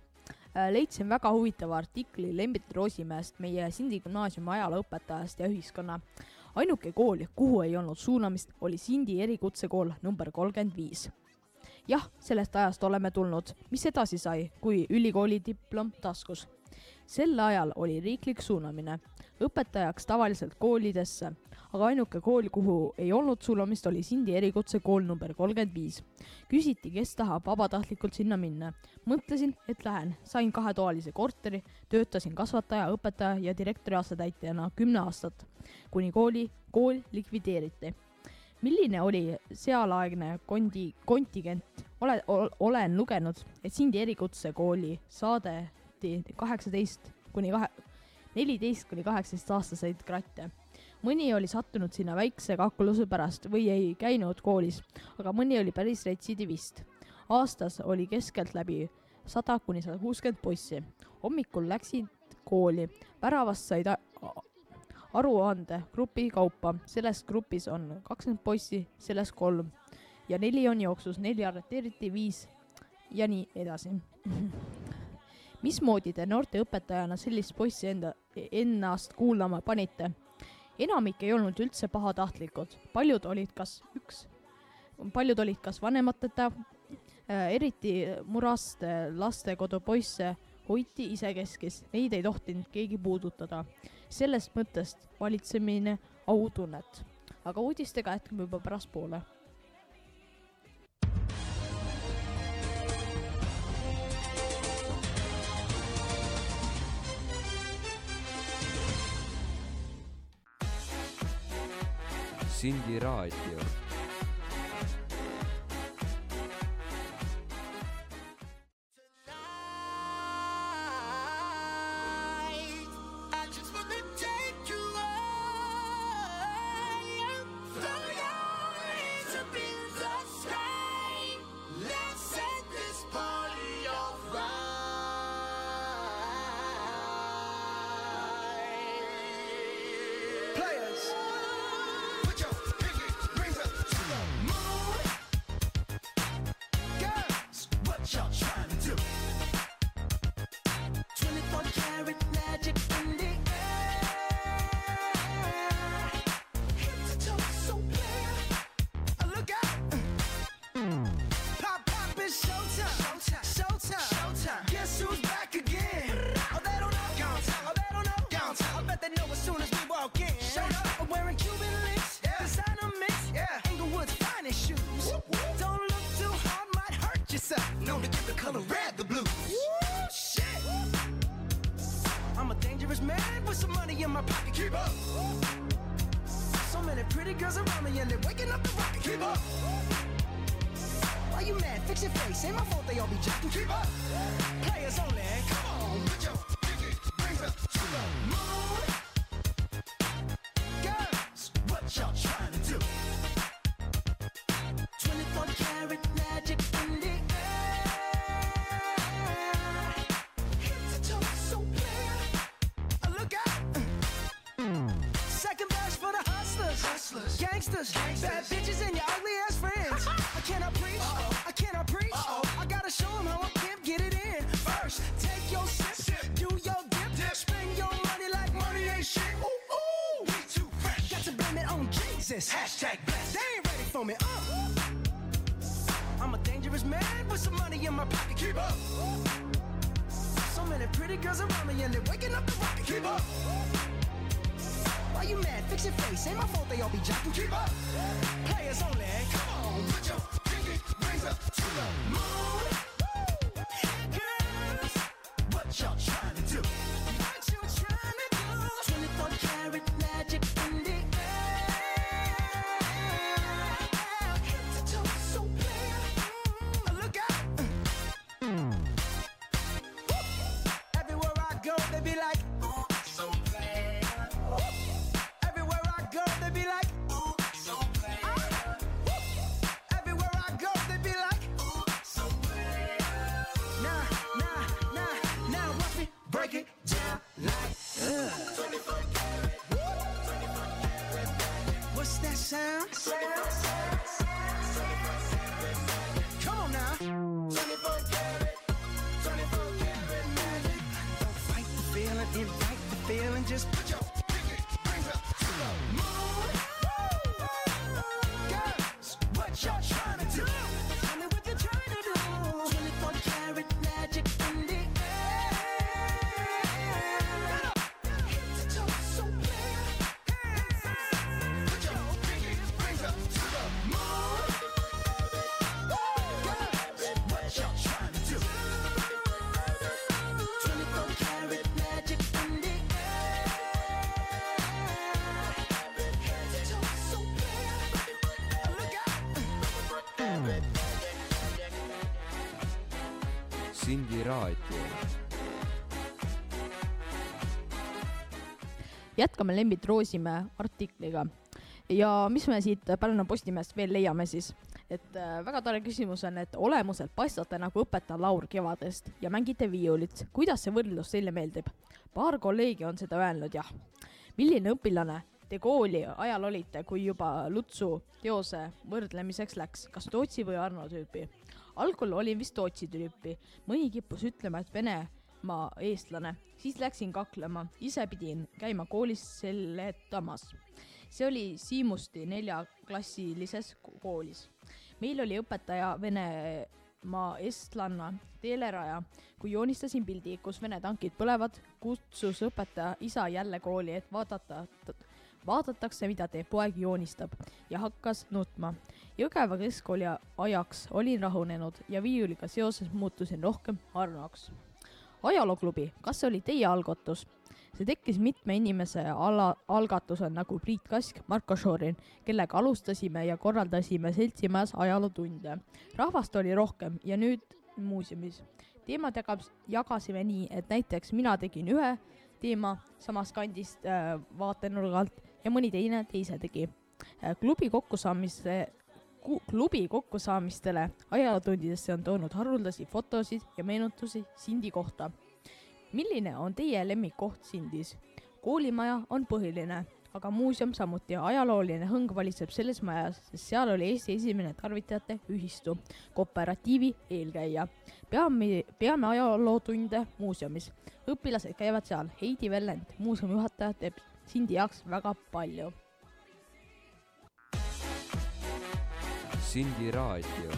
leidsin väga huvitava artikli Lembit Roosimäest, meie Sindi gümnaasiumi ajalooõpetajast ja ühiskonna ainuke kool, kuhu ei olnud suunamist, oli Sindi erikutsekool number kolmkümmend viis. jah, sellest ajast oleme tulnud, mis edasi sai, kui ülikooli diplom taskus. sel ajal oli riiklik suunamine õpetajaks tavaliselt koolidesse, aga ainuke kool, kuhu ei olnud sulamist, oli Sindi erikutsekool number kolmkümmend viis. küsiti, kes tahab vabatahtlikult sinna minna. mõtlesin, et lähen, sain kahetoalise korteri, töötasin kasvataja, õpetaja ja direktori asetäitjana kümme aastat, kuni kooli, kool likvideeriti milline oli sealaegne kondi, kontingent? ole, olen lugenud, et Sindi erikutsekooli saadeti kaheksateist kuni kahe, neliteist kuni kaheksateist aastaseid kratte mõni oli sattunud sinna väikse kakluse pärast või ei käinud koolis, aga mõni oli päris retsidivist. aastas oli keskeltläbi sada kuni sada kuuskümmend poissi. hommikul läksid kooli, väravast said aruande grupi kaupa, selles grupis on kakskümmend poissi, selles kolm ja neli on jooksus, neli arreteeriti, viis ja nii edasi [LAUGHS] mismoodi te noorteõpetajana sellist poissi enda, ennast kuulama panite? enamik ei olnud üldse pahatahtlikud, paljud olid kas üks, paljud olid kas vanemateta, äh, eriti murast lastekodupoisse hoiti isekeskis, neid ei tohtinud keegi puudutada. sellest mõttest valitsemine autunnet. aga uudistega jätkame juba pärastpoole Sindi raadio. raadio. jätkame Lembit Roosimäe artikliga ja mis me siit Pärnu Postimehest veel leiame siis, et äh, väga tore küsimus on, et olemuselt paistate nagu õpetaja Laur Kevadest ja mängite viiulit. kuidas see võrdlus teile meeldib? paar kolleegi on seda öelnud, jah. milline õpilane te kooli ajal olite, kui juba Lutsu teose võrdlemiseks läks, kas Tootsi või Arno tüüpi? Algul olin vist Tootsi tüüpi, mõni kippus ütlema, et Venemaa eestlane, siis läksin kaklema, ise pidin käima koolis seletamas. see oli Siimusti neljaklassilises ko- koolis. meil oli õpetaja Venemaa eestlanna teeleraja, kui joonistasin pildi, kus Vene tankid põlevad, kutsus õpetaja isa jälle kooli, et vaadata, vaadatakse, mida teeb poeg joonistab ja hakkas nutma. Jõgeva keskkooli ajaks olin rahunenud ja viiuliga seoses muutusin rohkem Arnoks. ajalooklubi, kas see oli teie algatus? see tekkis mitme inimese ala, algatusel nagu Priit Kask, Marko Šorin, kellega alustasime ja korraldasime seltsimajas ajalootunde. rahvast oli rohkem ja nüüd muuseumis. teemad jagab, jagasime nii, et näiteks mina tegin ühe teema samast kandist äh, vaatenurga alt ja mõni teine teise tegi äh,. klubi kokkusaamise ku- klubi kokkusaamistele ajalootundidesse on toonud haruldasi fotosid ja meenutusi Sindi kohta. milline on teie lemmikkoht Sindis? koolimaja on põhiline, aga muuseum samuti. ajalooline hõng valitseb selles majas, sest seal oli Eesti esimene tarvitajate ühistu, kooperatiivi eelkäija. peame, peame ajalootunde muuseumis. õpilased käivad seal, Heidi Vellent, muuseumi juhataja, teeb Sindi jaoks väga palju Sindi raadio.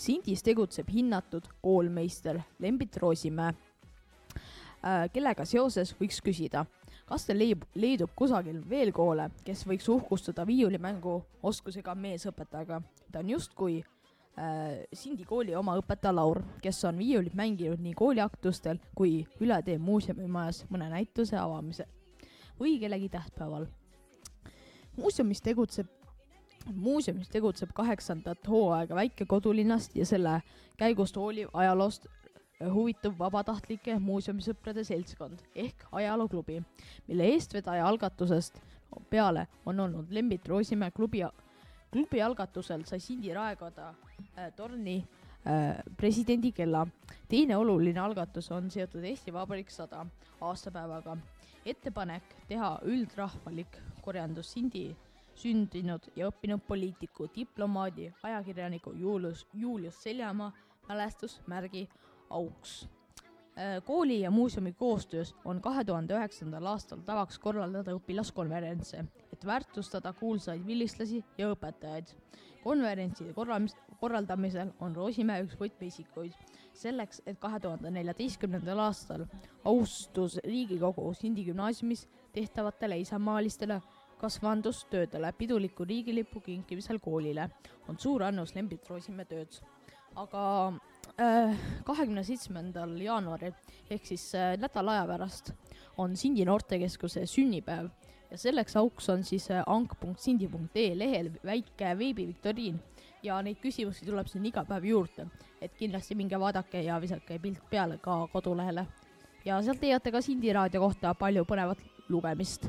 Sindis tegutseb hinnatud koolmeister Lembit Roosimäe, kellega seoses võiks küsida, kas teil leib-, leidub kusagil veel koole, kes võiks uhkustada viiulimängu oskusega meesõpetajaga. ta on justkui äh, Sindi kooli oma õpetaja Laur, kes on viiulit mänginud nii kooliaktustel kui üle tee muuseumimajas mõne näituse avamisel või kellegi tähtpäeval. muuseumis tegutseb muuseumis tegutseb kaheksandat hooaega väike kodulinnast ja selle käigust hooliv ajaloost huvitav vabatahtlike muuseumisõprade seltskond ehk ajalooklubi, mille eestvedaja algatusest peale on olnud Lembit Roosimäe klubi, klubi algatusel sai Sindi Raekoda äh, torni äh, presidendi kella. teine oluline algatus on seotud Eesti Vabariik sada aastapäevaga. ettepanek teha üldrahvalik korjandus Sindi sündinud ja õppinud poliitiku, diplomaadi, ajakirjaniku Julius, Julius Seljamaa mälestusmärgi auks. kooli ja muuseumi koostöös on kahe tuhande üheksandal aastal tavaks korraldada õpilaskonverentse, et väärtustada kuulsaid vilistlasi ja õpetajaid. konverentside korramis-, korraldamisel on Roosimäe üks võtmeisikuid selleks, et kahe tuhande neljateistkümnendal aastal austus Riigikogu Sindi gümnaasiumis tehtavatele isamaalistele kasvandustöödele piduliku riigilipu kinkimisel koolile. On suur annus Lembit Roosimäe tööd. aga kahekümne seitsmendal jaanuaril ehk siis äh, nädala aja pärast on Sindi noortekeskuse sünnipäev. Ja selleks auks on siis äh, ank.sindi.ee lehel väike veebiviktoriin. Ja neid küsimusi tuleb siin iga päev juurde, et kindlasti minge vaadake ja visake pilt peale ka kodulehele. ja sealt leiate ka Sindi raadio kohta palju põnevat lugemist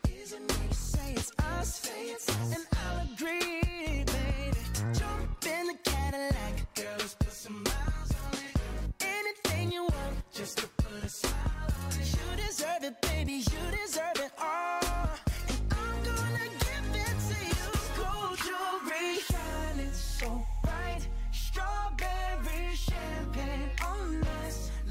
It's us. Say it's us. And I'll agree, baby. Jump in the Cadillac. Girl, let's put some miles on it. Anything you want, just to put a smile on it. You deserve it, baby. You deserve it all.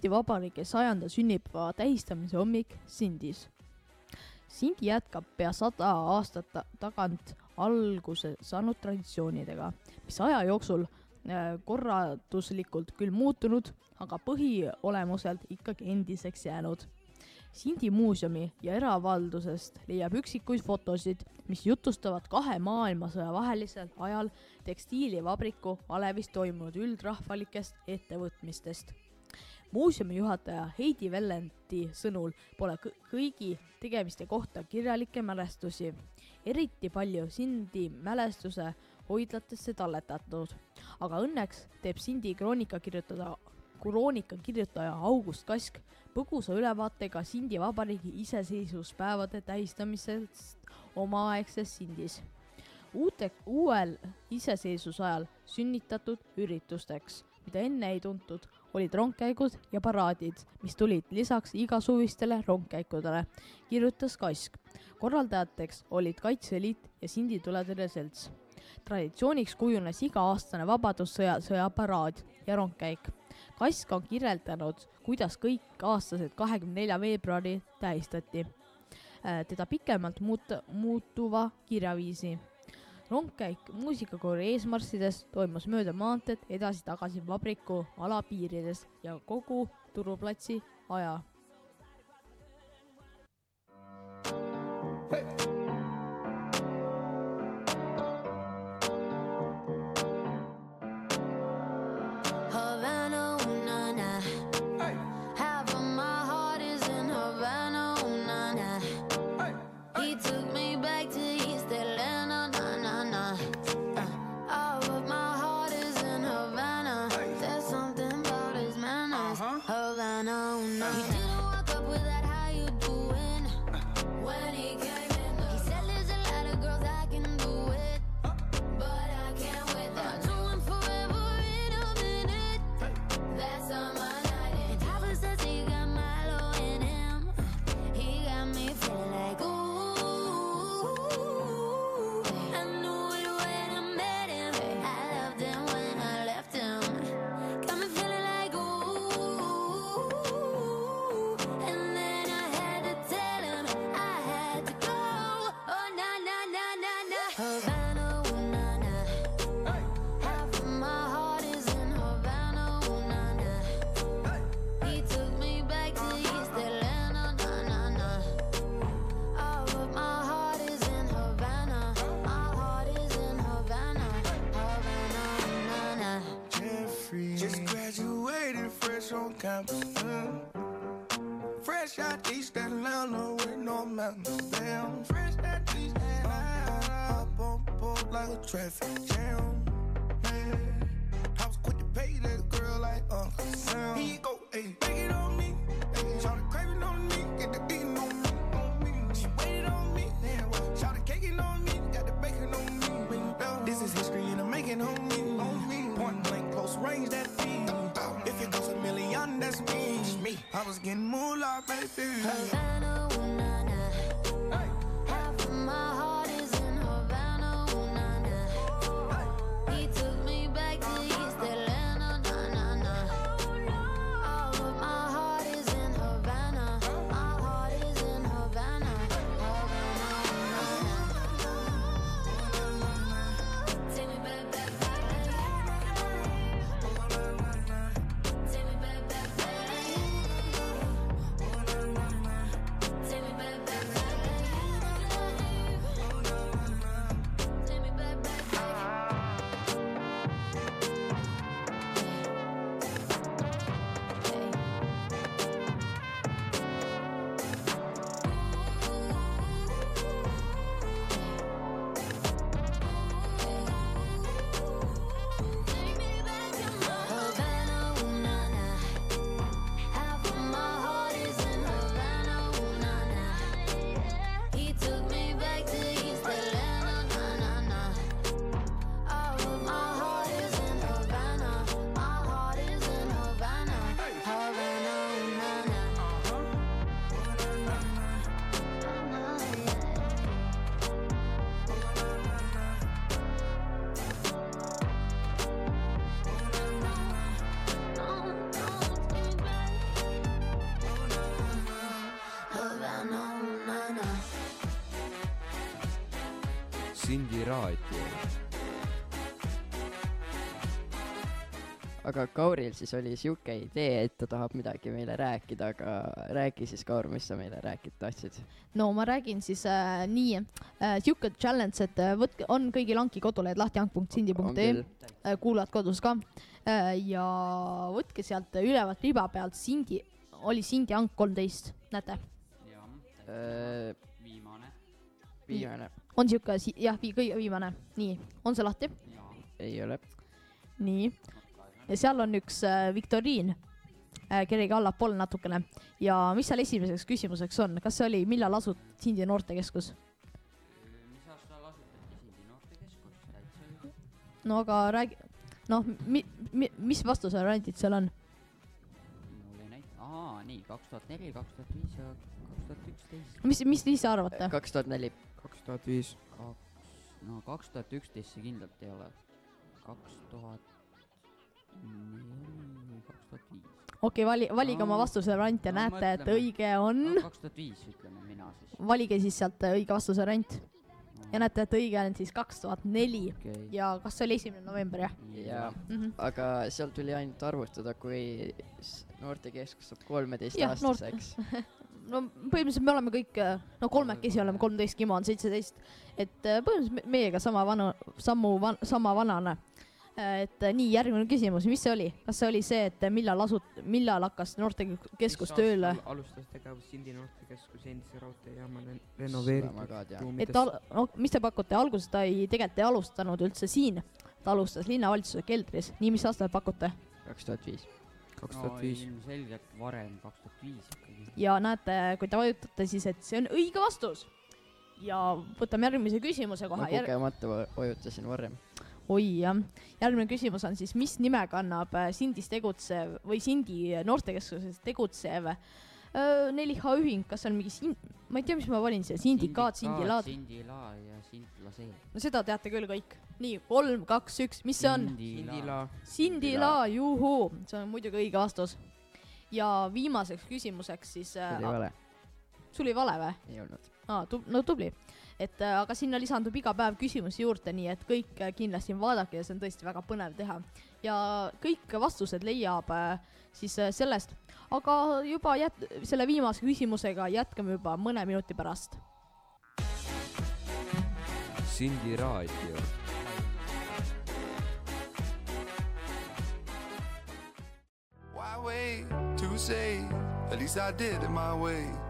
Eesti Vabariigi sajanda sünnipäeva tähistamise hommik Sindis. Sindi jätkab pea sada aastat ta- tagant alguse saanud traditsioonidega, mis aja jooksul äh, korralduslikult küll muutunud, aga põhiolemuselt ikkagi endiseks jäänud. Sindi muuseumi ja eravaldusest leiab üksikuid fotosid, mis jutustavad kahe maailmasõja vahelisel ajal tekstiilivabriku alevis toimunud üldrahvalikest ettevõtmistest muuseumi juhataja Heidi Vellenti sõnul pole kõ- kõigi tegemiste kohta kirjalikke mälestusi. eriti palju Sindi mälestuse hoidlatesse talletatud, aga õnneks teeb Sindi kroonika kirjutada, kroonika kirjutaja August Kask põgusa ülevaatega Sindi Vabariigi iseseisvuspäevade tähistamisest omaaegses Sindis. uute, uuel iseseisvuse ajal sünnitatud üritusteks, mida enne ei tuntud, olid rongkäigud ja paraadid, mis tulid lisaks igasuvistele rongkäikudele, kirjutas Kask. korraldajateks olid Kaitseliit ja Sindi Tuletõrje Selts. traditsiooniks kujunes iga-aastane Vabadussõja sõjaparaad ja rongkäik. Kask on kirjeldanud, kuidas kõik aastased kahekümne nelja veebruari tähistati. teda pikemalt muut-, muutuva kirjaviisi rongkäik muusikakoori eesmarssidest toimus mööda maanteed edasi-tagasi vabriku alapiirides ja kogu Turuplatsi aja. Havana, fresh on campus. mm. Fresh out East Atlanta with no mountains. Damn, fresh out East Atlanta. Up on board like a traffic I was getting aga Kauril siis oli siuke idee, et ta tahab midagi meile rääkida, aga räägi siis, Kaur, mis sa meile rääkida tahtsid? no ma räägin siis äh, nii äh,, sihuke challenge, et äh, võtke, on kõigil Anki kodulehed lahti ank.sindi.ee äh,, kuulajad kodus ka äh, ja võtke sealt ülevalt riba pealt Sindi, oli Sindi Ank kolmteist, näete? viimane. viimane. on sihuke si-, jah, kõige viimane, nii, on see lahti? ei ole. nii, ja seal on üks äh, viktoriin äh, kellegi allapoole natukene ja mis seal esimeseks küsimuseks on, kas see oli, millal asub Sindi noortekeskus? mis aastal asutati Sindi noortekeskus, täitsa no aga räägi, noh, mi-, mi-, mis vastusevariandid seal on? mul ei näita, aa nii, kaks tuhat neli, kaks tuhat viis ja kaks tuhat üksteist. mis, mis te ise arvate? kaks tuhat neli. kaks tuhat viis. kaks, no kaks tuhat üksteist see kindlalt ei ole. kaks tuhat kaks tuhat viis. okei, vali, valige oma vastusevariant ja No näete, et õige on, kaks tuhat viis ütleme mina siis. valige siis sealt äh, õige vastusevariant. ja näete, et õige on siis kaks tuhat neli ja kas see oli esimene november, jah? jaa Mhm., aga seal tuli ainult arvutada, kui noortekeskus saab kolmeteistaastaseks. [LAUGHS] no põhimõtteliselt me oleme kõik, no kolmekesi oleme kolmteist, Kimo on seitseteist, et äh, põhimõtteliselt me- meiega sama vana, sammu van,, sama vanane. Et äh, nii, järgmine küsimus, mis see oli, kas see oli see, et millal asut-, millal hakkas noortekeskus tööle? alustas tegevust Sindi noortekeskus endise raudteejaama ren- renoveeritud et al-, no mis te pakute, alguses ta ei, tegelikult ei alustanud üldse siin, ta alustas linnavalitsuse keldris, nii, mis aastal pakute? kaks tuhat viis. kaks tuhat viis. ilmselgelt varem, kaks tuhat viis ikkagi. ja näete, kui te vajutate, siis et see on õige vastus. ja võtame järgmise küsimuse ma kohe. kogemata va- vajutasin varem. Oi jah, järgmine küsimus on siis, mis nime kannab äh, Sindis tegutsev või Sindi noortekeskuses tegutsev öö, 4H ühing, kas see on mingi siin, ma ei tea, mis ma valin siia, sindikaat, sindilaad, Sindilaa ja Sindlasee. no seda teate küll kõik. nii, kolm, kaks, üks, mis see on? Sindilaa. Sindilaa, juhuu, see on muidugi õige vastus. ja viimaseks küsimuseks siis. see oli vale. sul oli vale või? ei olnud. aa, no tubli. Et äh, aga sinna lisandub iga päev küsimusi juurde, nii et kõik äh, kindlasti vaadake ja see on tõesti väga põnev teha. ja kõik vastused leiab äh, siis sellest, aga juba jät-, selle viimase küsimusega jätkame juba mõne minuti pärast. Sindi raadio. Why wait to say? At least I did it my way.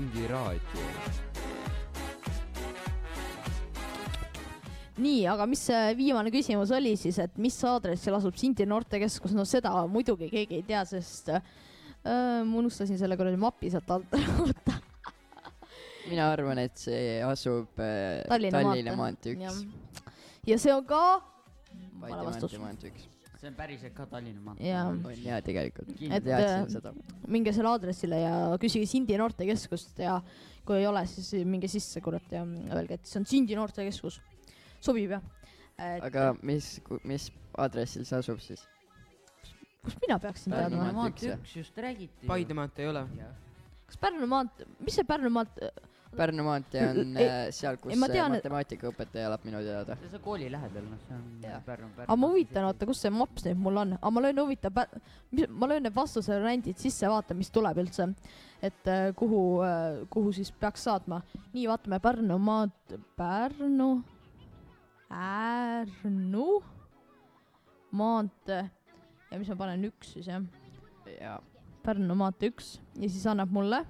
Sindi raadio. nii, aga mis see viimane küsimus oli siis, et mis aadressil asub Sindi noortekeskus, no seda muidugi keegi ei tea, sest äh, ma unustasin selle kuradi mapi sealt alt ära võtta. [LAUGHS] mina arvan, et see asub äh, Tallinna, Tallinna maantee üks. ja see on ka vale vastus maantee, maantee üks. See on päriselt ka Tallinna maantee. Jaa. on jaa, tegelikult. et äh, seda. minge selle aadressile ja küsige Sindi noortekeskust ja kui ei ole, siis minge sisse, kurat, ja öelge, et see on Sindi noortekeskus. sobib jah? aga mis, mis aadressil see asub siis? kus mina peaksin Pärnu teadma? maantee üks, jah? üks just räägiti. Paide maantee ei ole. kas Pärnu maantee, mis see Pärnu maantee? Pärnu maantee on Ei, äh, seal, kus ei, tean, et- matemaatikaõpetaja elab minu teada. see on kooli lähedal, noh, see on Pärnu, Pärnu. aga ma huvitan, oota, kus see maps nüüd mul on, aga ma löön huvitav, ma löön need vastusevariandid sisse, vaatan, mis tuleb üldse. et äh, kuhu, kuhu siis peaks saatma. nii, vaatame Pärnu maad, Pärnu, Pärnu maantee ja mis ma panen, üks siis jah? jaa. Pärnu maantee üks ja siis annab mulle,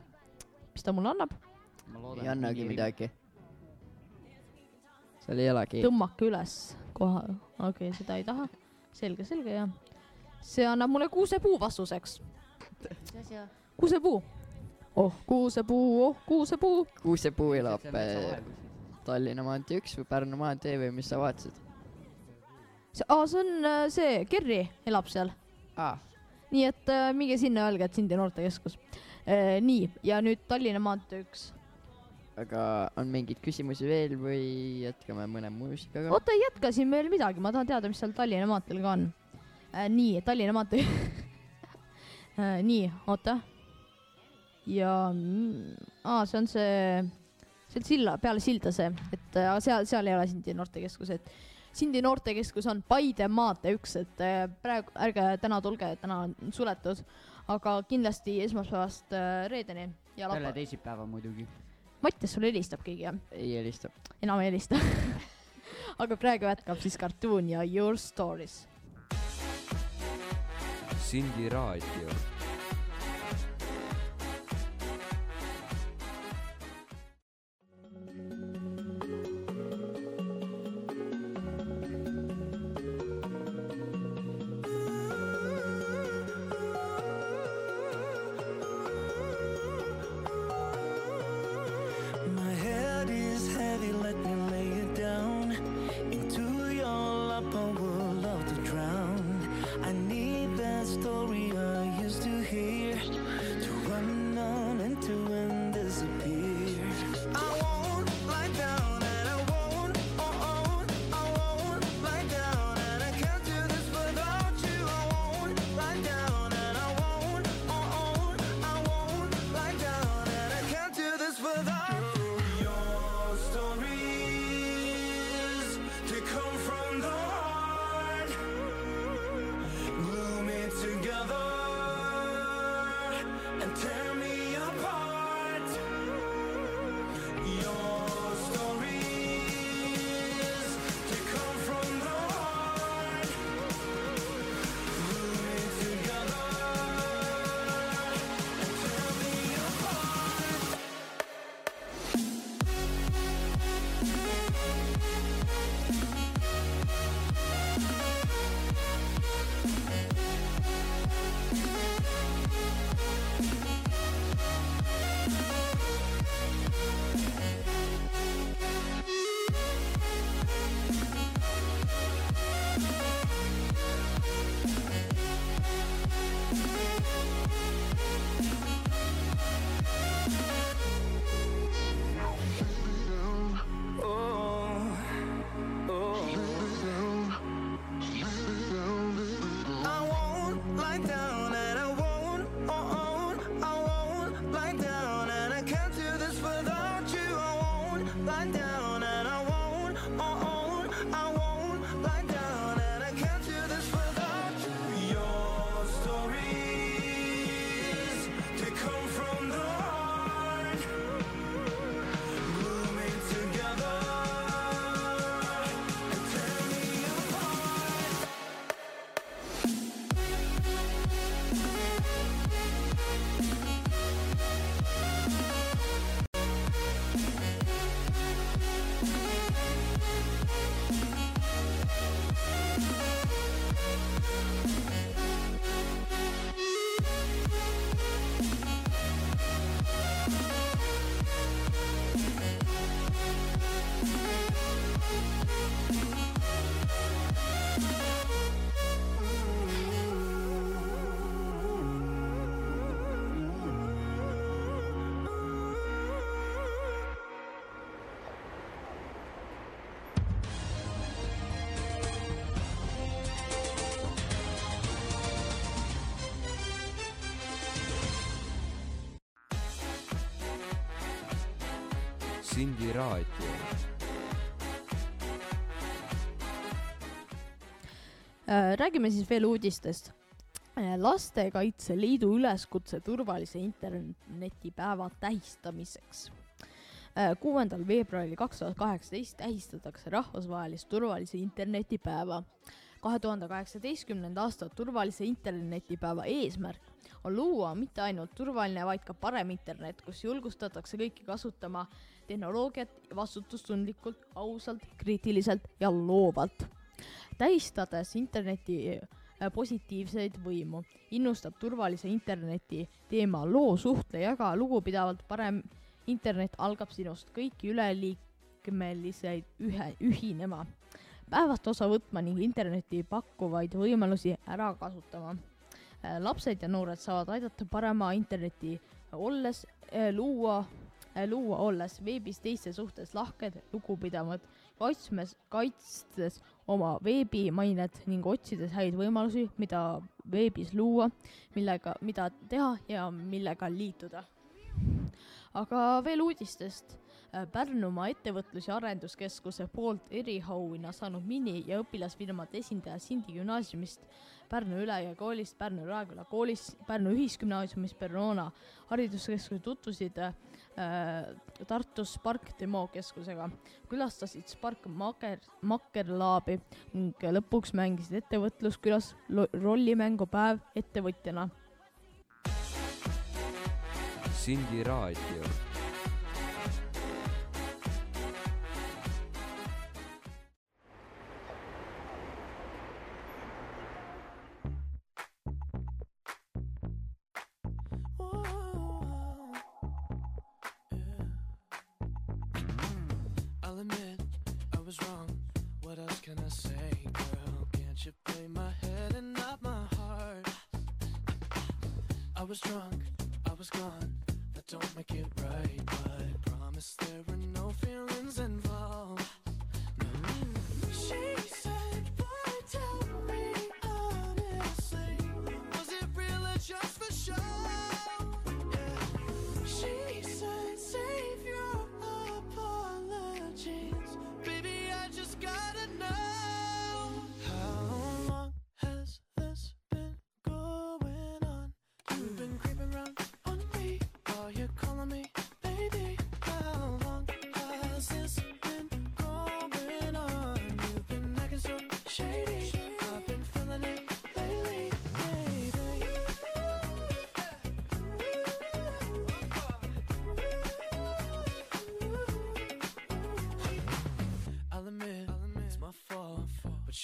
mis ta mulle annab? Ei annagi midagi. seal ei olegi. tõmmake üles koha, okei okay,, seda ei taha. selge, selge ja see annab mulle kuusepuu vastuseks. kuusepuu. oh kuusepuu, oh kuusepuu. kuusepuu elab äh, vahel Tallinna maantee üks või Pärnu maantee või mis sa vaatasid? see, aa, see on äh, see, Kerri elab seal. nii et äh, minge sinna, öelge, et Sindi noortekeskus äh,. nii, ja nüüd Tallinna maantee üks. Aga on mingeid küsimusi veel või jätkame mõne muusikaga? oota, jätka siin veel midagi, ma tahan teada, mis seal Tallinna maanteel ka on äh,. nii, Tallinna maantee [LAUGHS] äh,. nii, oota. ja mm,, aa, see on see, see on silla, peale silda see, et äh, aga seal, seal ei ole Sindi noortekeskus, et Sindi noortekeskus on Paide maantee üks, et äh, praegu ärge täna tulge, täna on suletud, aga kindlasti esmaspäevast äh, reedeni ja jälle laupäev. teisipäeva muidugi. Mattias, sulle helistab keegi jah? ei helista. enam ei helista. [LAUGHS] aga praegu jätkab siis Cartoon ja Your Stories. Sindi raadio. Sindi raadio. Äh, räägime siis veel uudistest. lastekaitse Liidu üleskutse turvalise internetipäeva tähistamiseks. kuuendal veebruaril kaks tuhat kaheksateist tähistatakse rahvusvahelist turvalise internetipäeva. kahe tuhande kaheksateistkümnenda aasta turvalise internetipäeva eesmärk on luua mitte ainult turvaline, vaid ka parem internet, kus julgustatakse kõiki kasutama tehnoloogiat vastutustundlikult, ausalt, kriitiliselt ja loovalt. tähistades interneti äh, positiivseid võimu, innustab turvalise interneti teema loo, suhtle, jaga lugupidavalt, parem internet algab sinust, kõiki üleliikmeliseid ühe, ühinema, päevast osa võtma ning interneti pakkuvaid võimalusi ära kasutama. lapsed ja noored saavad aidata parema interneti olles äh, luua, luua olles veebis teiste suhtes lahked, lugupidavad, kaitsmes, kaitstes oma veebimainet ning otsides häid võimalusi, mida veebis luua, millega, mida teha ja millega liituda. aga veel uudistest. Pärnumaa Ettevõtlus- ja Arenduskeskuse poolt eriauhinna saanud mini- ja õpilasfirmade esindaja Sindi gümnaasiumist, Pärnu Ülejõe koolist, Pärnu Raeküla koolist, Pärnu Ühisgümnaasiumist, Bernona hariduskeskus tutvusid äh, Tartus Spark Demo keskusega, külastasid Spark Maker, Makerlaabi ning lõpuks mängisid ettevõtluskülas rollimängupäev ettevõtjana. Sindi raadio.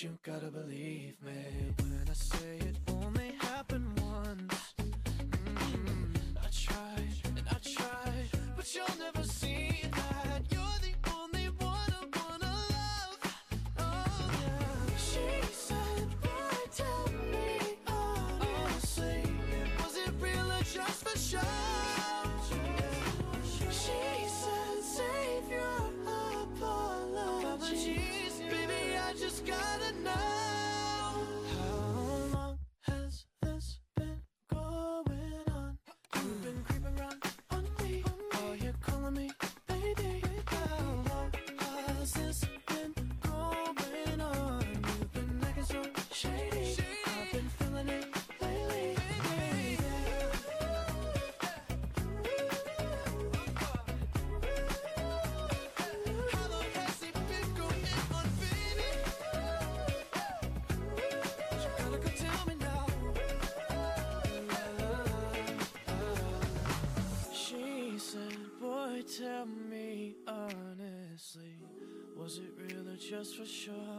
You gotta believe me tell me honestly, was it real or just for show? Yeah.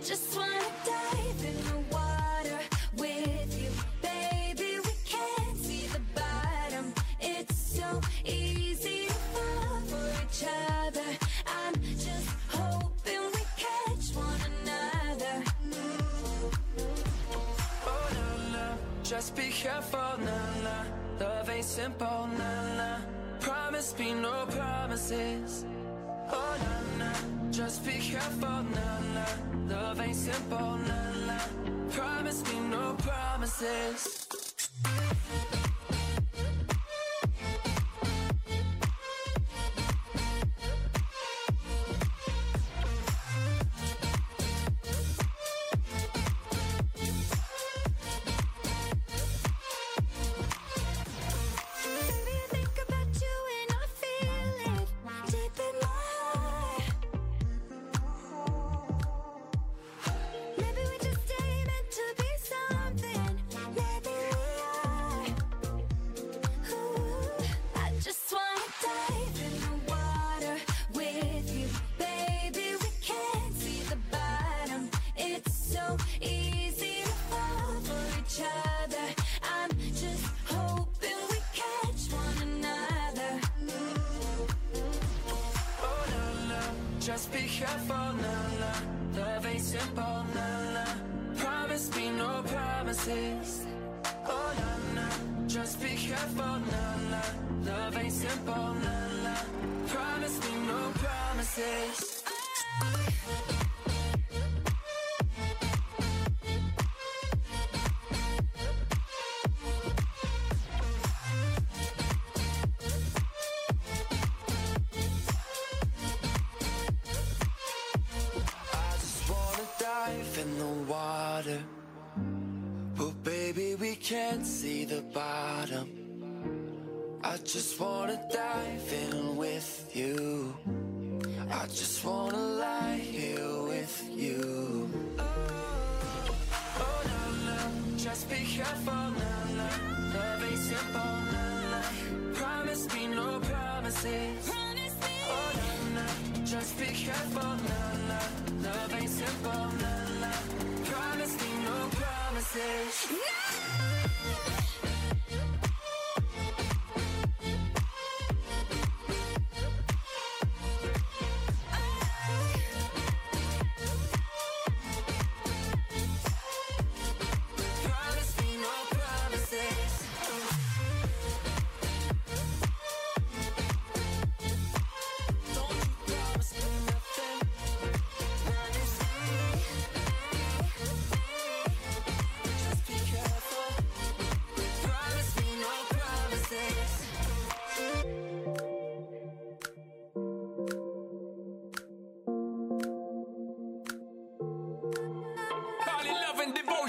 just wanna promises. Just be careful, na na. Love ain't simple, na na. Promise me no promises. can't see the bottom. I just wanna dive in.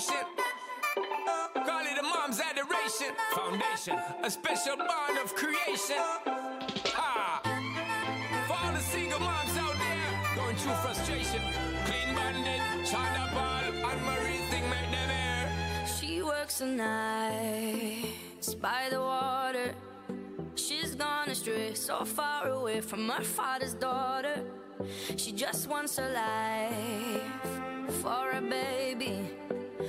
devotion. Uh, call it a mom's adoration. Foundation, a special bond of creation. Ah, For all the single moms out there going through frustration. Clean bandit, China ball, and Marie thing made them air. She works the night by the water. She's gone astray, so far away from her father's daughter. She just wants a life for a baby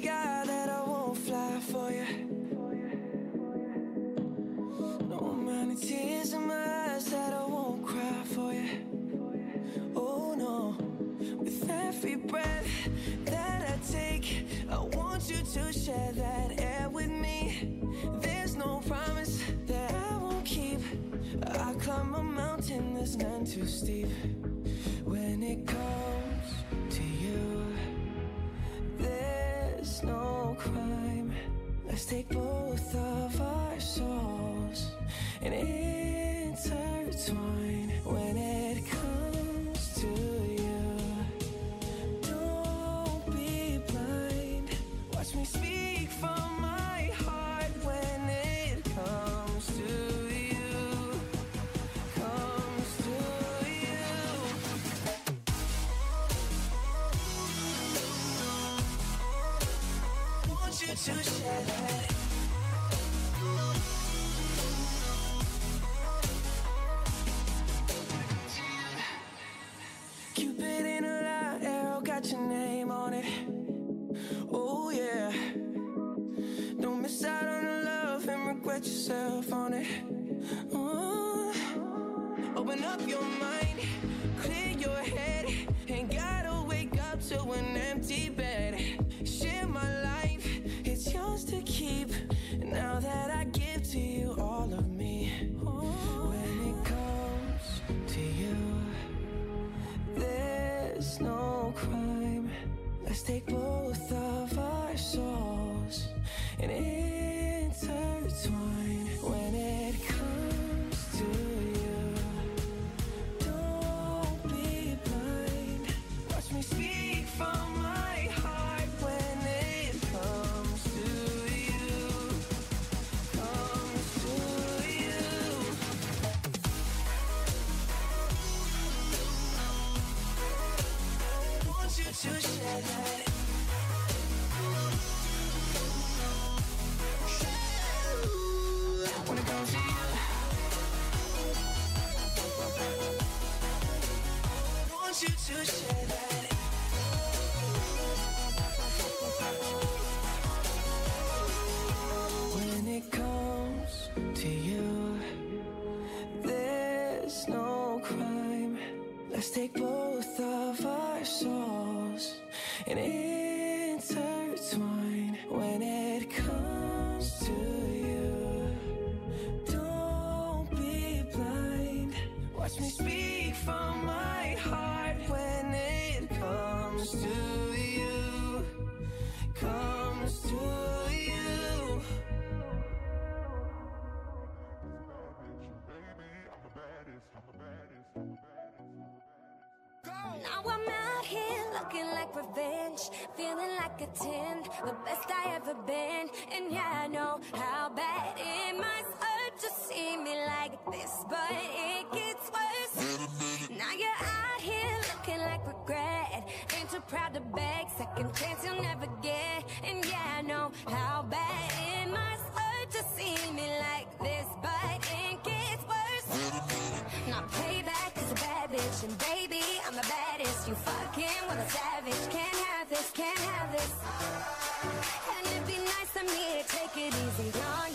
sky that I won't fly for you. No amount of tears in my eyes that I won't cry for you. Oh no, with every breath that I take, I want you to share that air with me. There's no promise that I won't keep. I climb a mountain that's none too steep. Let's Cupid in a arrow got your name on it. Oh yeah. Don't miss out on the love and regret yourself on it. Oh. Open up your mind, clear your head. Gotta wake up to an empty bed. Let's take both of our souls and intertwine. When it comes Now I'm out here looking like revenge, feeling like a 10, the best I ever been. And yeah, I know how bad it must hurt to see me like this, but it gets worse. Now you're out here looking like regret, ain't too proud to beg, second chance you'll never get. And yeah, I know how bad nice of me to take it easy on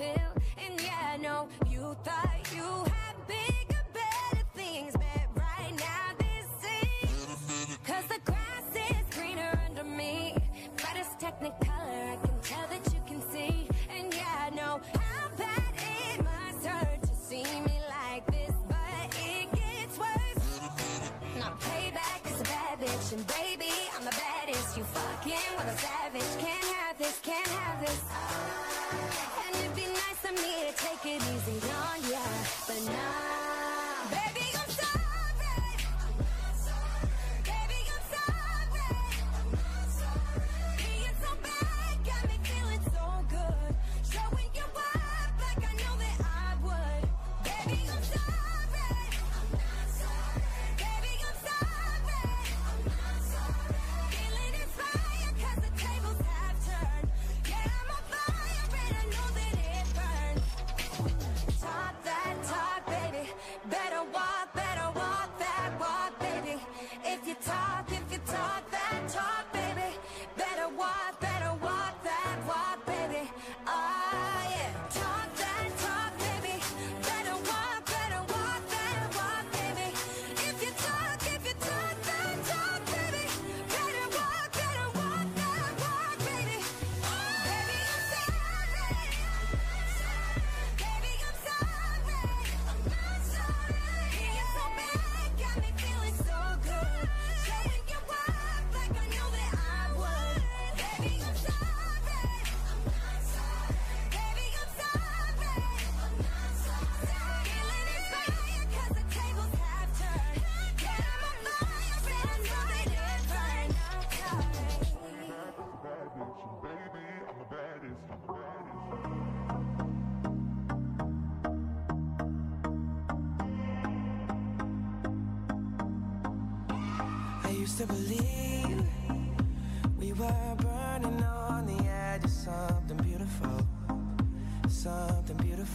pill. And yeah, I know you thought you had bigger, better things, but right now this is. Cause the grass is greener under me. Brightest technicolor, I can tell that you can see. And yeah, I know how bad it must hurt to see me like this, but it gets worse. Now payback is a bad bitch, and baby, I'm the baddest. You fucking with a savage. Can't have this, can't have this. And take it easy what, better walk that walk, baby. I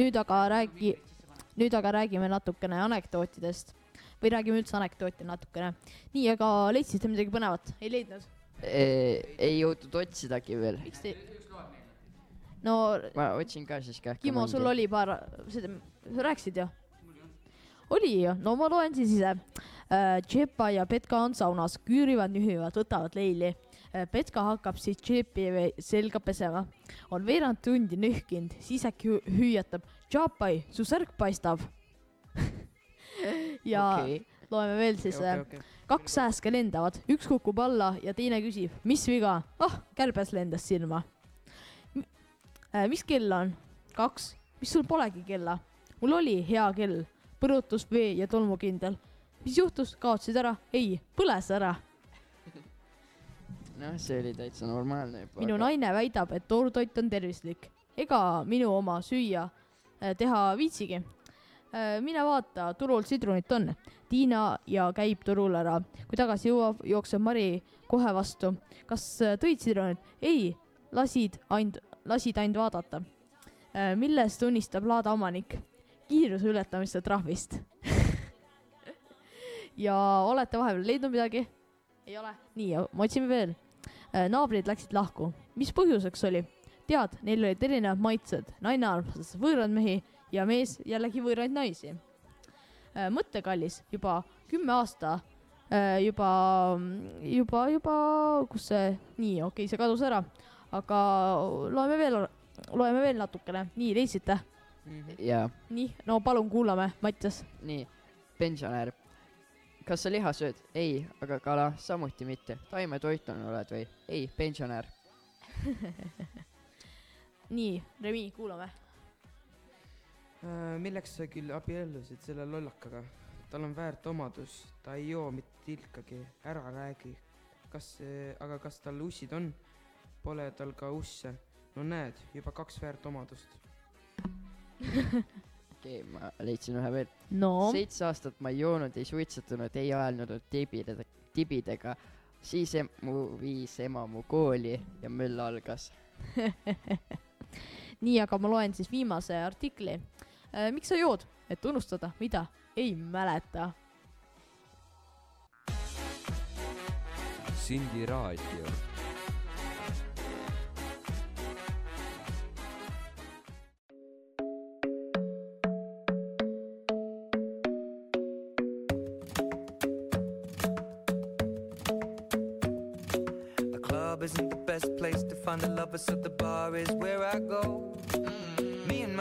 nüüd aga räägi, nüüd aga räägime natukene anekdootidest või räägime üldse anekdooti natukene. nii, aga leidsite midagi põnevat? ei leidnud? ei jõudnud otsidagi veel. miks te? no ma otsin ka siis kähku. Kimo, sul oli paar, sa rääkisid ju? oli ju, no ma loen siis ise. Tšepa ja Petka on saunas, küürivad, nühivad, võtavad leili. Petka hakkab siis ve- selga pesema. on veerand tundi nühkinud, siis äkki hü- hüüatab. Tšapai, su särk paistab. [LAUGHS] ja Okei. loeme veel siis Okei, äh, okei. kaks sääske lendavad, üks kukub alla ja teine küsib, mis viga? ah, kärbes lendas silma. mis kell on? kaks. mis sul polegi kella? mul oli hea kell, põrutus, vee ja tolmukindel. mis juhtus, kaotasid ära? ei, põles ära. noh, see oli täitsa normaalne juba. minu naine väidab, et toortoit on tervislik. ega minu oma süüa äh, teha viitsigi. mine vaata, turul sidrunit on. Tiina ja käib turul ära. kui tagasi jõuab, jookseb Mari kohe vastu. kas äh, tõid sidrunit? ei, lasid ainult, lasid ainult vaadata. millest unistab laada omanik? kiiruse ületamist ja trahvist. [LAUGHS] ja olete vahepeal leidnud midagi? ei ole? nii, me otsime veel. Naabrid läksid lahku. mis põhjuseks oli? tead, neil olid erinevad maitsed, naine armastas võõraid mehi ja mees jällegi võõraid naisi. mõttekallis, juba kümme aasta juba, juba, juba, kus see, nii, okei okay,, see kadus ära, aga loeme veel, loeme veel natukene, nii, leidsite? jaa, nii, no palun kuulame, Mattias. nii, pensionär. Kas sa liha sööd? ei, aga kala samuti mitte. taimetoitlane oled või? ei, pensionär. [LAUGHS] nii, Remi, kuulame. Äh, milleks sa küll abiellusid selle lollakaga? tal on väärt omadus, ta ei joo mitte tilkagi, ära räägi. kas, aga kas tal ussid on? Pole tal ka usse. no näed, juba kaks väärt omadust. [LAUGHS] okei okay,, ma leidsin ühe veel No? seitse aastat ma ei joonud, ei suitsetanud, ei aelnud tibidega, tibidega. siis emu viis ema mu kooli ja möll algas. [LAUGHS] nii, aga ma loen siis viimase artikli. miks sa jood, et unustada, mida? ei mäleta. Sindi raadio.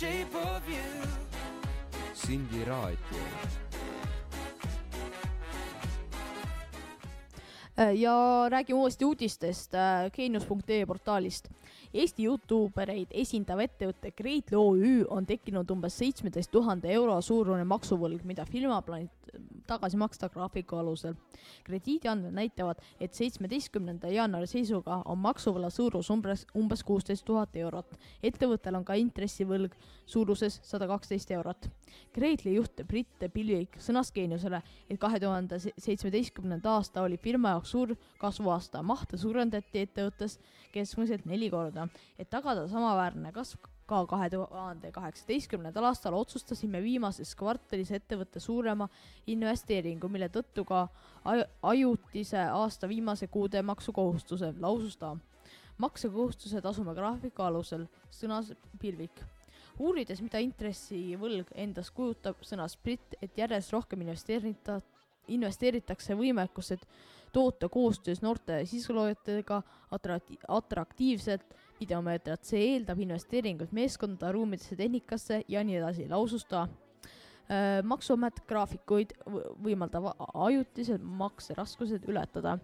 Shape of you. Sindi raadio. Äh, ja räägime uuesti uudistest äh, geenius.ee portaalist. Eesti Youtubereid esindav ettevõte Greatly OÜ on tekkinud umbes seitsmeteist tuhande euro suurune maksuvõlg, mida firma plaanib tagasi maksta graafiku alusel. krediidiandmed näitavad, et seitsmeteistkümnenda jaanuari seisuga on maksuvõla suurus umbes, umbes kuusteist tuhat eurot. ettevõttel on ka intressivõlg suuruses sada kaksteist eurot. Greatly juht Britt Pilvik sõnas Geeniusele, et kahe tuhande seitsmeteistkümnenda aasta oli firma jaoks suur kasvuaasta, mahte suurendati ettevõttes keskmiselt neli korda. Et tagada samaväärne kasv ka kahe tuhande kaheksateistkümnendal aastal otsustasime viimases kvartalis ettevõtte suurema investeeringu, mille tõttu ka aj- ajutise aasta viimase kuude maksukohustuse, lausus ta. maksekohustuse tasume graafiku alusel, sõnas Pilvik uurides, mida intressivõlg endast kujutab, sõnas Britt, et järjest rohkem investeerita-, investeeritakse võimekusse toota koostöös noorte sisuloojatega atrakti-, atraktiivset videomeetrit, see eeldab investeeringut meeskonda, ruumidesse, tehnikasse ja nii edasi, lausus ta. maksuamet graafikuid võ- võimaldab ajutised makseraskused ületada.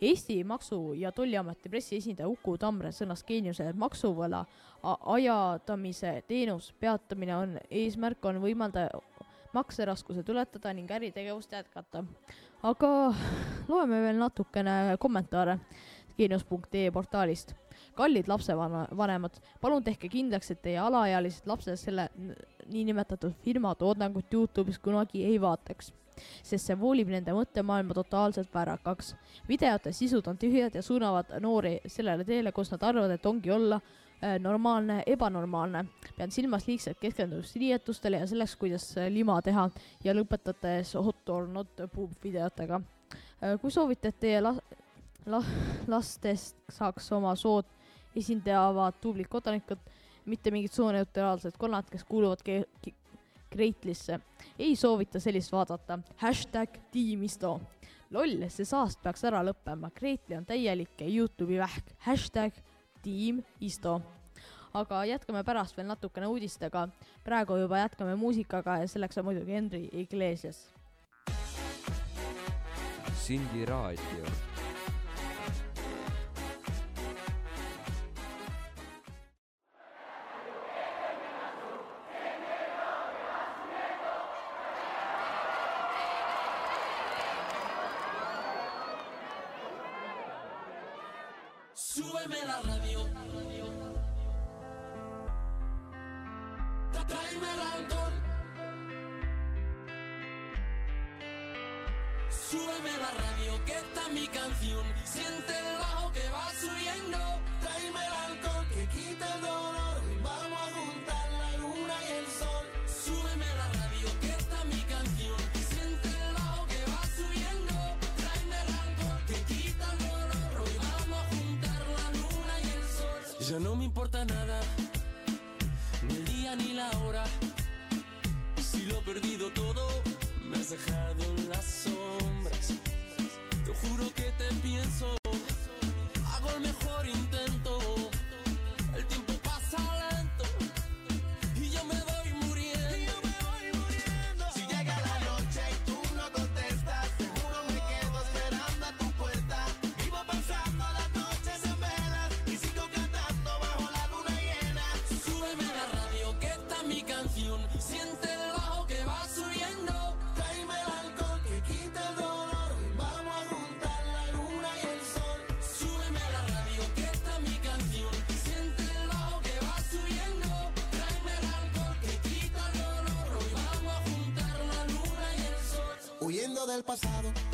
Eesti Maksu- ja Tolliameti pressiesindaja Uku Tamre sõnas Geeniusele, et maksuvõla ajatamise teenus peatamine on, eesmärk on võimaldada makseraskused ületada ning äritegevust jätkata. aga loeme veel natukene kommentaare geenius.ee portaalist. Kallid lapsevanemad, palun tehke kindlaks, et teie alaealised lapsed selle niinimetatud firma toodangut Youtube'is kunagi ei vaataks sest see voolib nende mõttemaailma totaalselt väärakaks. videote sisud on tühjad ja suunavad noori sellele teele, kus nad arvavad, et ongi olla äh, normaalne, ebanormaalne. pean silmas liigset keskendumist riietustele ja selleks, kuidas äh, lima teha ja lõpetades hot or not boob videotega. kui soovite, et teie la-, la-, lastest saaks oma sood esindavad tublid kodanikud, mitte mingid sooneutraalsed konnad, kes kuuluvad ke-, ke- Kreitlisse. ei soovita sellist vaadata. hashtag tiimisto. loll, see saast peaks ära lõppema, Kreetli on täielik Youtube'i vähk. hashtag tiim Isto. aga jätkame pärast veel natukene uudistega. praegu juba jätkame muusikaga ja selleks on muidugi Henry Iglesias. Sindi raadio. Del pasado.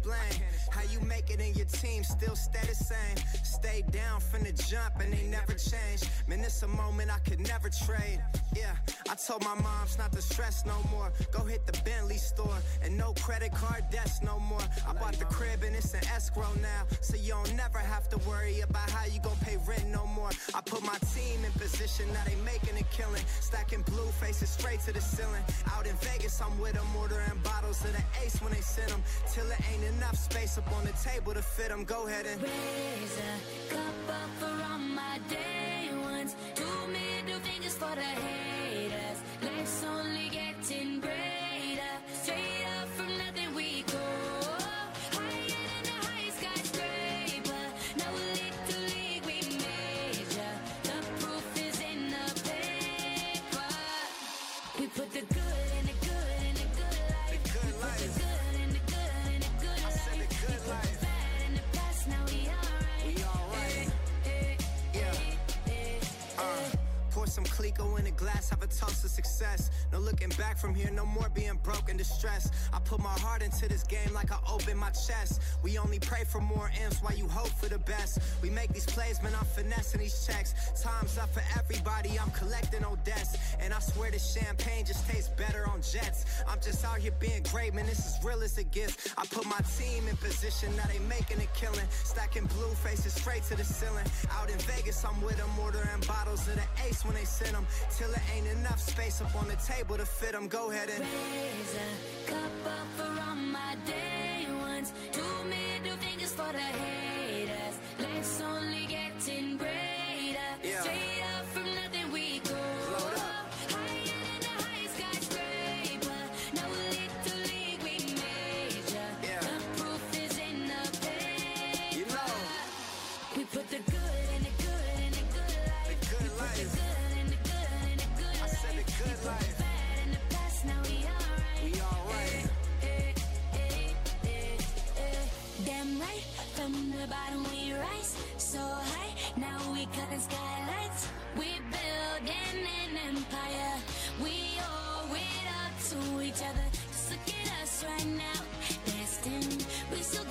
Explain how you make it in your team still stay the same. Stay down from the jump and they never change. Man, it's a moment I could never trade. Yeah, told my moms not to stress no more. Go hit the Bentley store and no credit card debts no more. I bought the crib and it's an escrow now, so you don't never have to worry about how you gon' pay rent no more. I put my team in position, now they making a killing. Stacking blue faces straight to the ceiling. Out in Vegas, I'm with them, ordering bottles of the ace when they send them. Till it ain't enough space up on the table to fit them. Go ahead and Raise a cup up for all my day ones. Two middle fingers for the some Clico toast to success. No looking back from here, no more being broke and distressed. I put my heart into this game like I open my chest. We only pray for more M's while you hope for the best. We make these plays, man, I'm finessing these checks. Time's up for everybody, I'm collecting on debts. And I swear this champagne just tastes better on jets. I'm just out here being great, man, this is real as it gets. I put my team in position, now they making a killing. Stacking blue faces straight to the ceiling. Out in Vegas, I'm with them, ordering bottles of the ace when they send them. Till it ain't enough space up on the table to fit them. Go ahead and Raise a cup up for all my day ones. Two middle fingers for the haters. Life's only getting greater. Yeah. Straight from the bottom we rise so high. Now we cutting skylights. We building an empire. We owe it up to each other. Just look at us right now. Destined, we so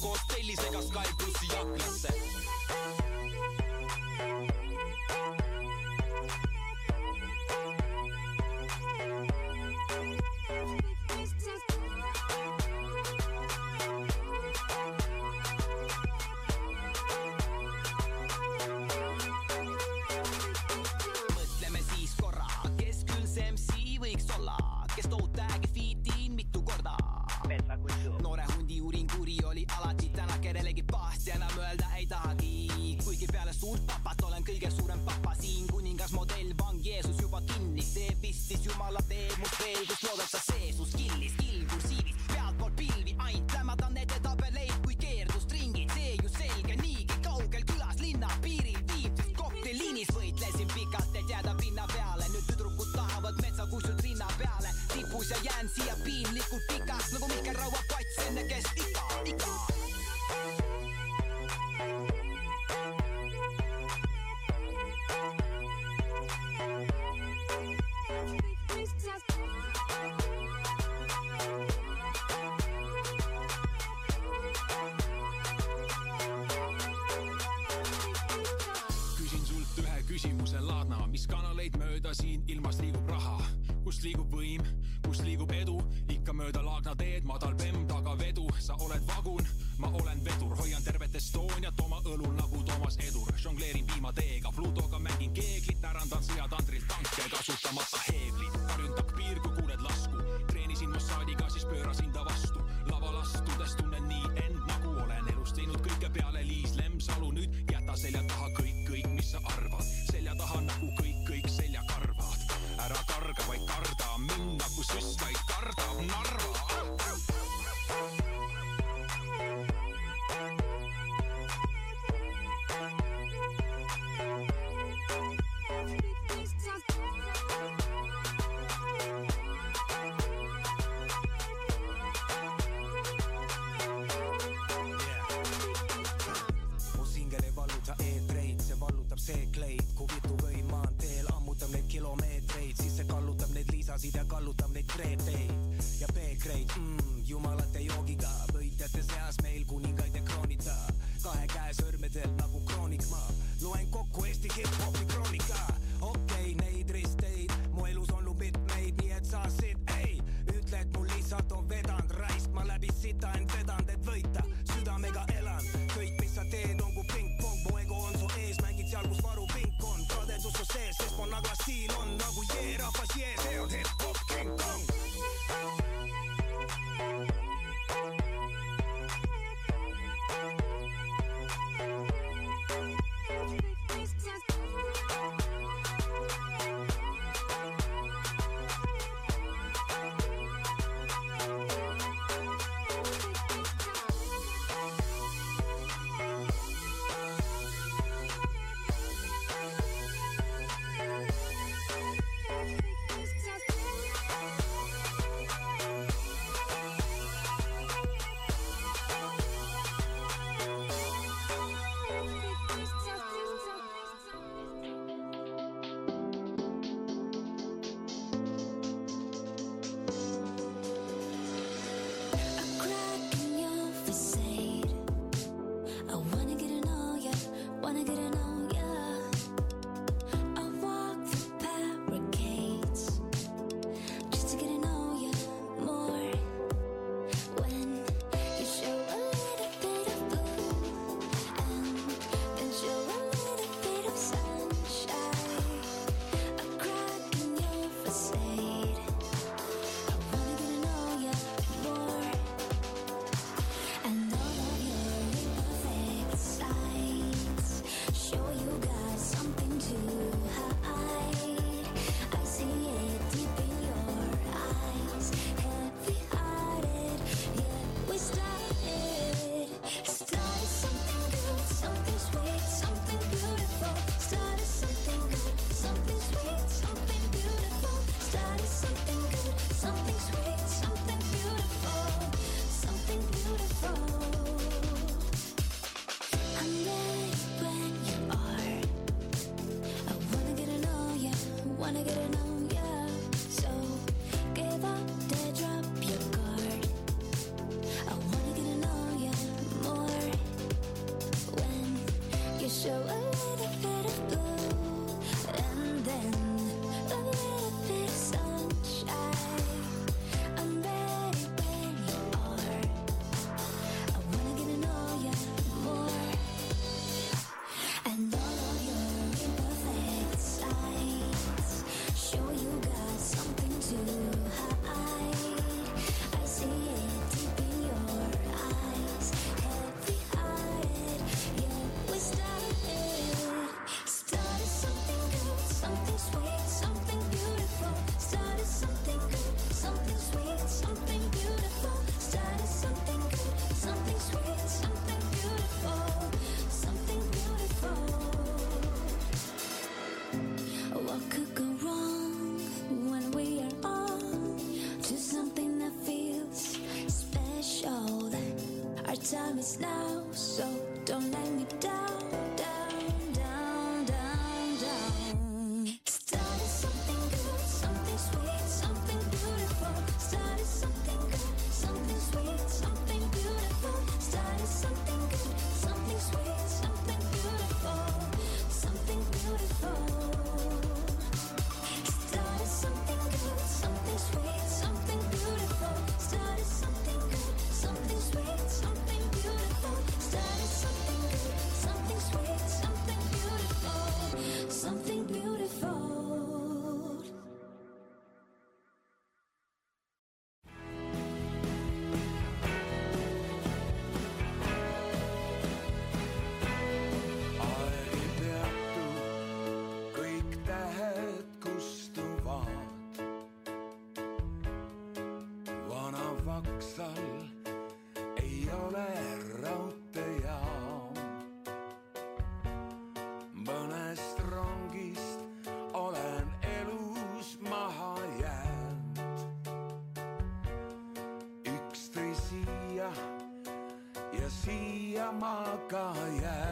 koos tellisega Sky plussi mis kanaleid mööda siin ilmas liigub raha, kus liigub võim, kus liigub edu, ikka mööda Laagna teed, madal bemm taga vedu, sa oled vagun, ma olen vedur, hoian tervet Estoniat oma õlul nagu Toomas Edur, žongleerin piimateega, Plutoga mängin keeglit, närandan sõjatandrilt tanke kasutamata heeglit, karjun takpiir, kui kuuled lasku, treenisin Mossadiga, siis pöörasin ta vastu, laval astudes tunnen nii end elust teinud kõike peale Liis Lemsalu, nüüd jäta selja taha kõik, kõik, mis sa arvad, selja taha nagu kõik, kõik seljakarvad, ära karga, vaid karda mind nagu süstlaid kardab Narva. Kreepeid ja peekreid mm,, jumalate joogiga, võitjate seas meil kuningaid ja kroonita, kahe käe sõrmedel nagu kroonik ma loen kokku Eesti hip-hopi kroonika, okei okay,, neid risteid mu elus olnud mitmeid, nii et sa siit ei. Ütle, et mul lihtsalt on vedanud raisk, ma läbi sita end vedanud, et võita, südamega elan, kõik, mis sa teed, on kui pingpong, mu ego on su ees, mängid seal, kus kadedus su sees, nagla stiil on nagu jee, rahvas jee, see on hip-hop King Kong. promise now Yamagaya.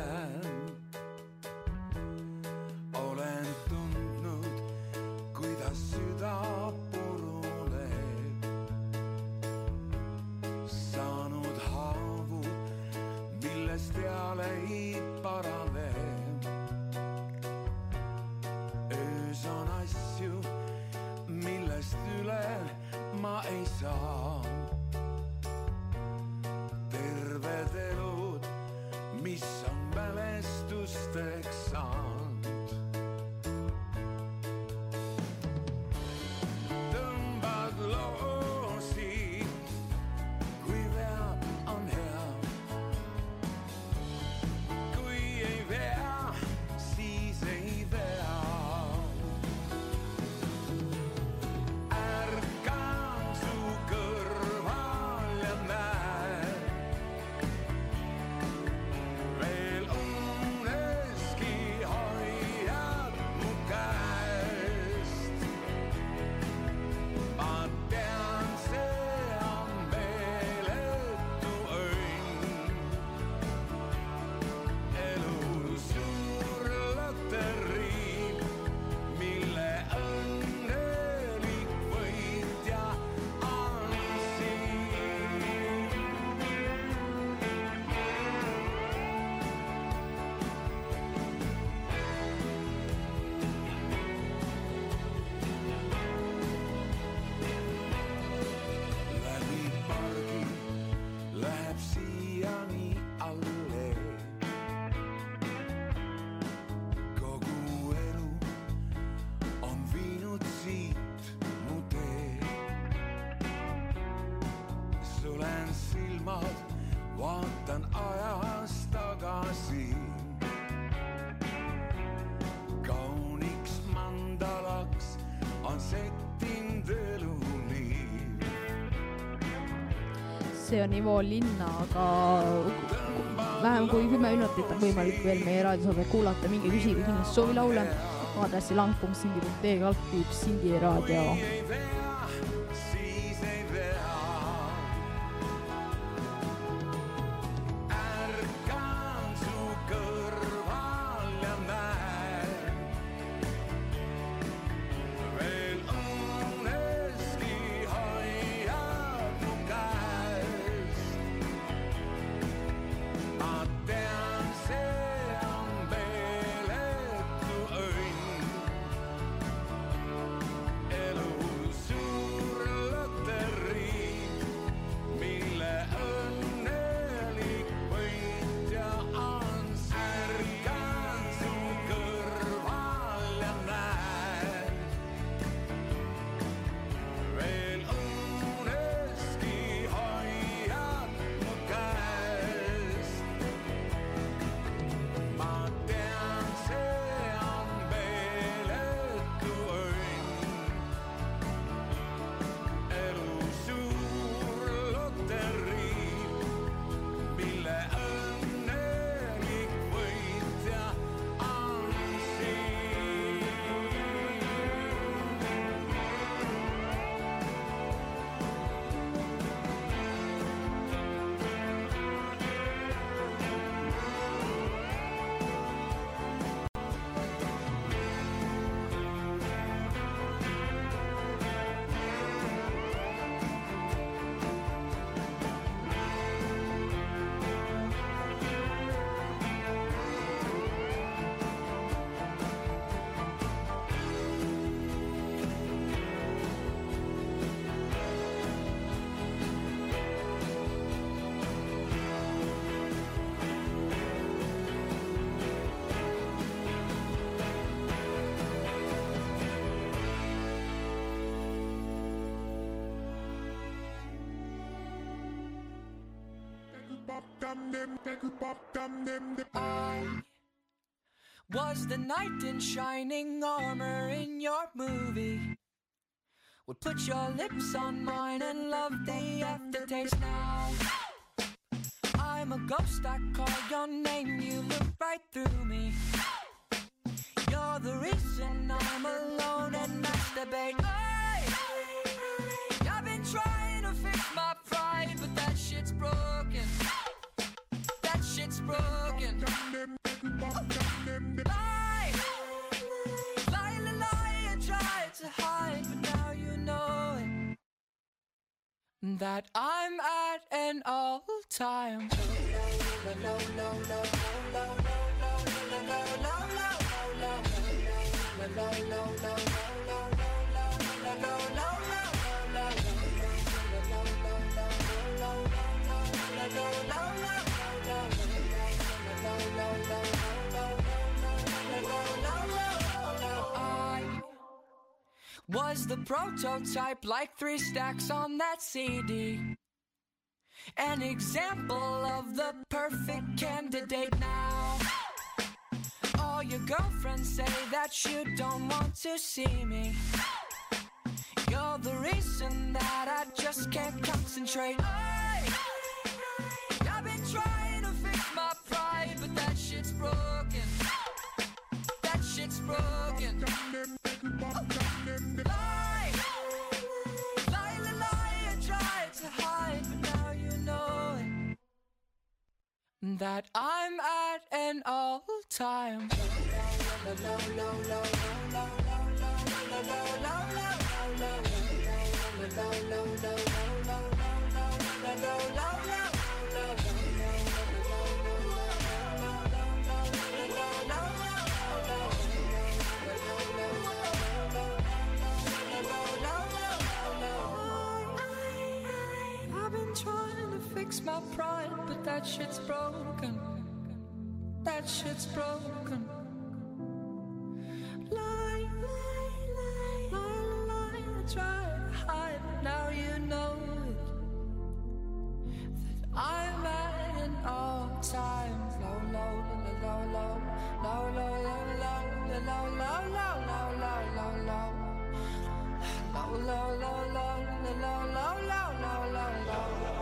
Ossejonivo linnaga vähem kui kümme minutit on võimalik veel meie raadiosaadet kuulata, minge küsige kindlasti soovilaule aadressi lang.sindi.ee kaldkriips Sindi raadio. The knight in shining armor in your movie. Would put your lips on mine and love the aftertaste now. I'm a ghost, I call your name, you look right through me. You're the reason I'm alone and masturbate. Hey, I've been trying to fix my pride, but that shit's broken. That shit's broken. That I'm at an all time. Was the prototype, like three stacks on that CD. An example of the perfect candidate now. All your girlfriends say that you don't want to see me. You're the reason that I just can't concentrate. Hey, I've been trying to fix my pride, but that shit's broken. That shit's broken. That I'm at an all time. I've been trying to fix my pride, that shit's broken. That shit's broken. Lie, lie, lie, lie, lie. Try to hide, now you know it. That I'm at an all time low, low, low, low, low, low, low, low, low, low, low, low, low, low, low, low. Low, low, low, low, low, low, low, low, low, low,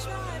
Hey!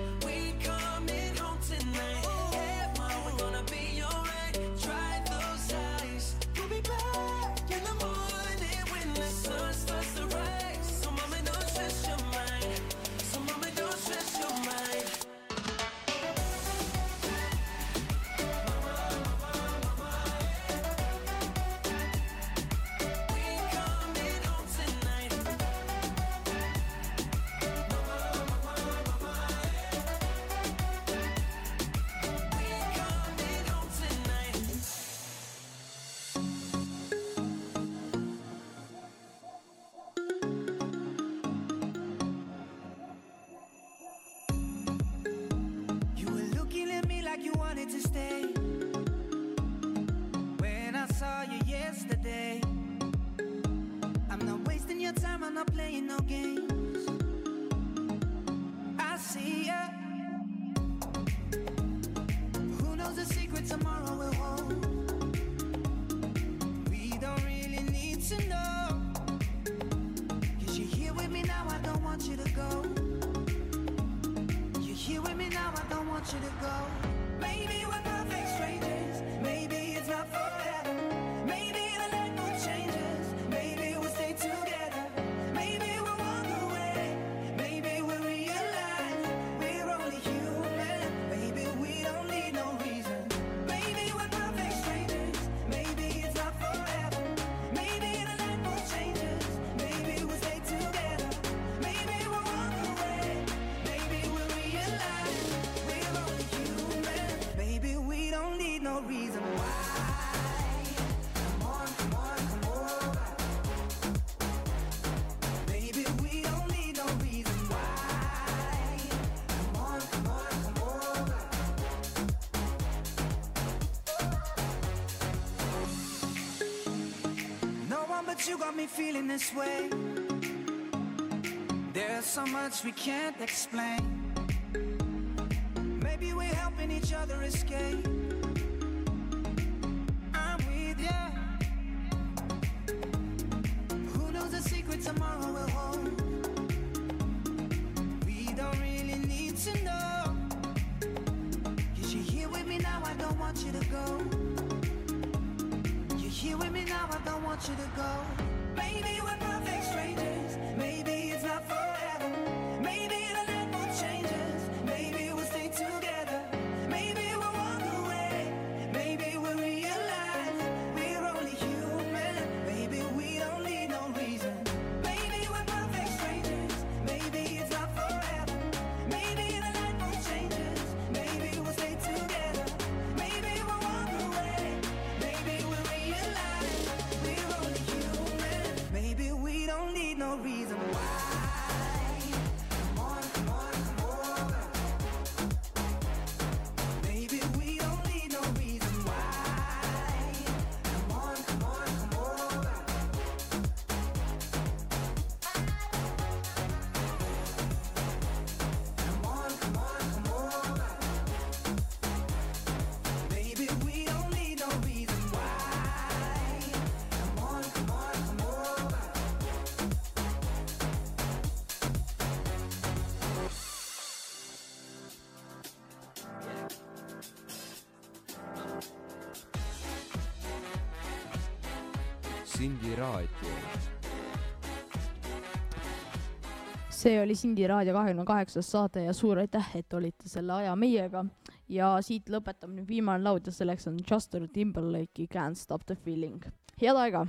me feeling this way. There's so much we can't explain. Sindi raadio. see oli Sindi raadio kahekümne kaheksas saade ja suur aitäh, et olite selle aja meiega ja siit lõpetab nüüd viimane laud ja selleks on Justin Timberlake'i Can't stop the feeling. head aega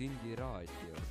Sindi raadio.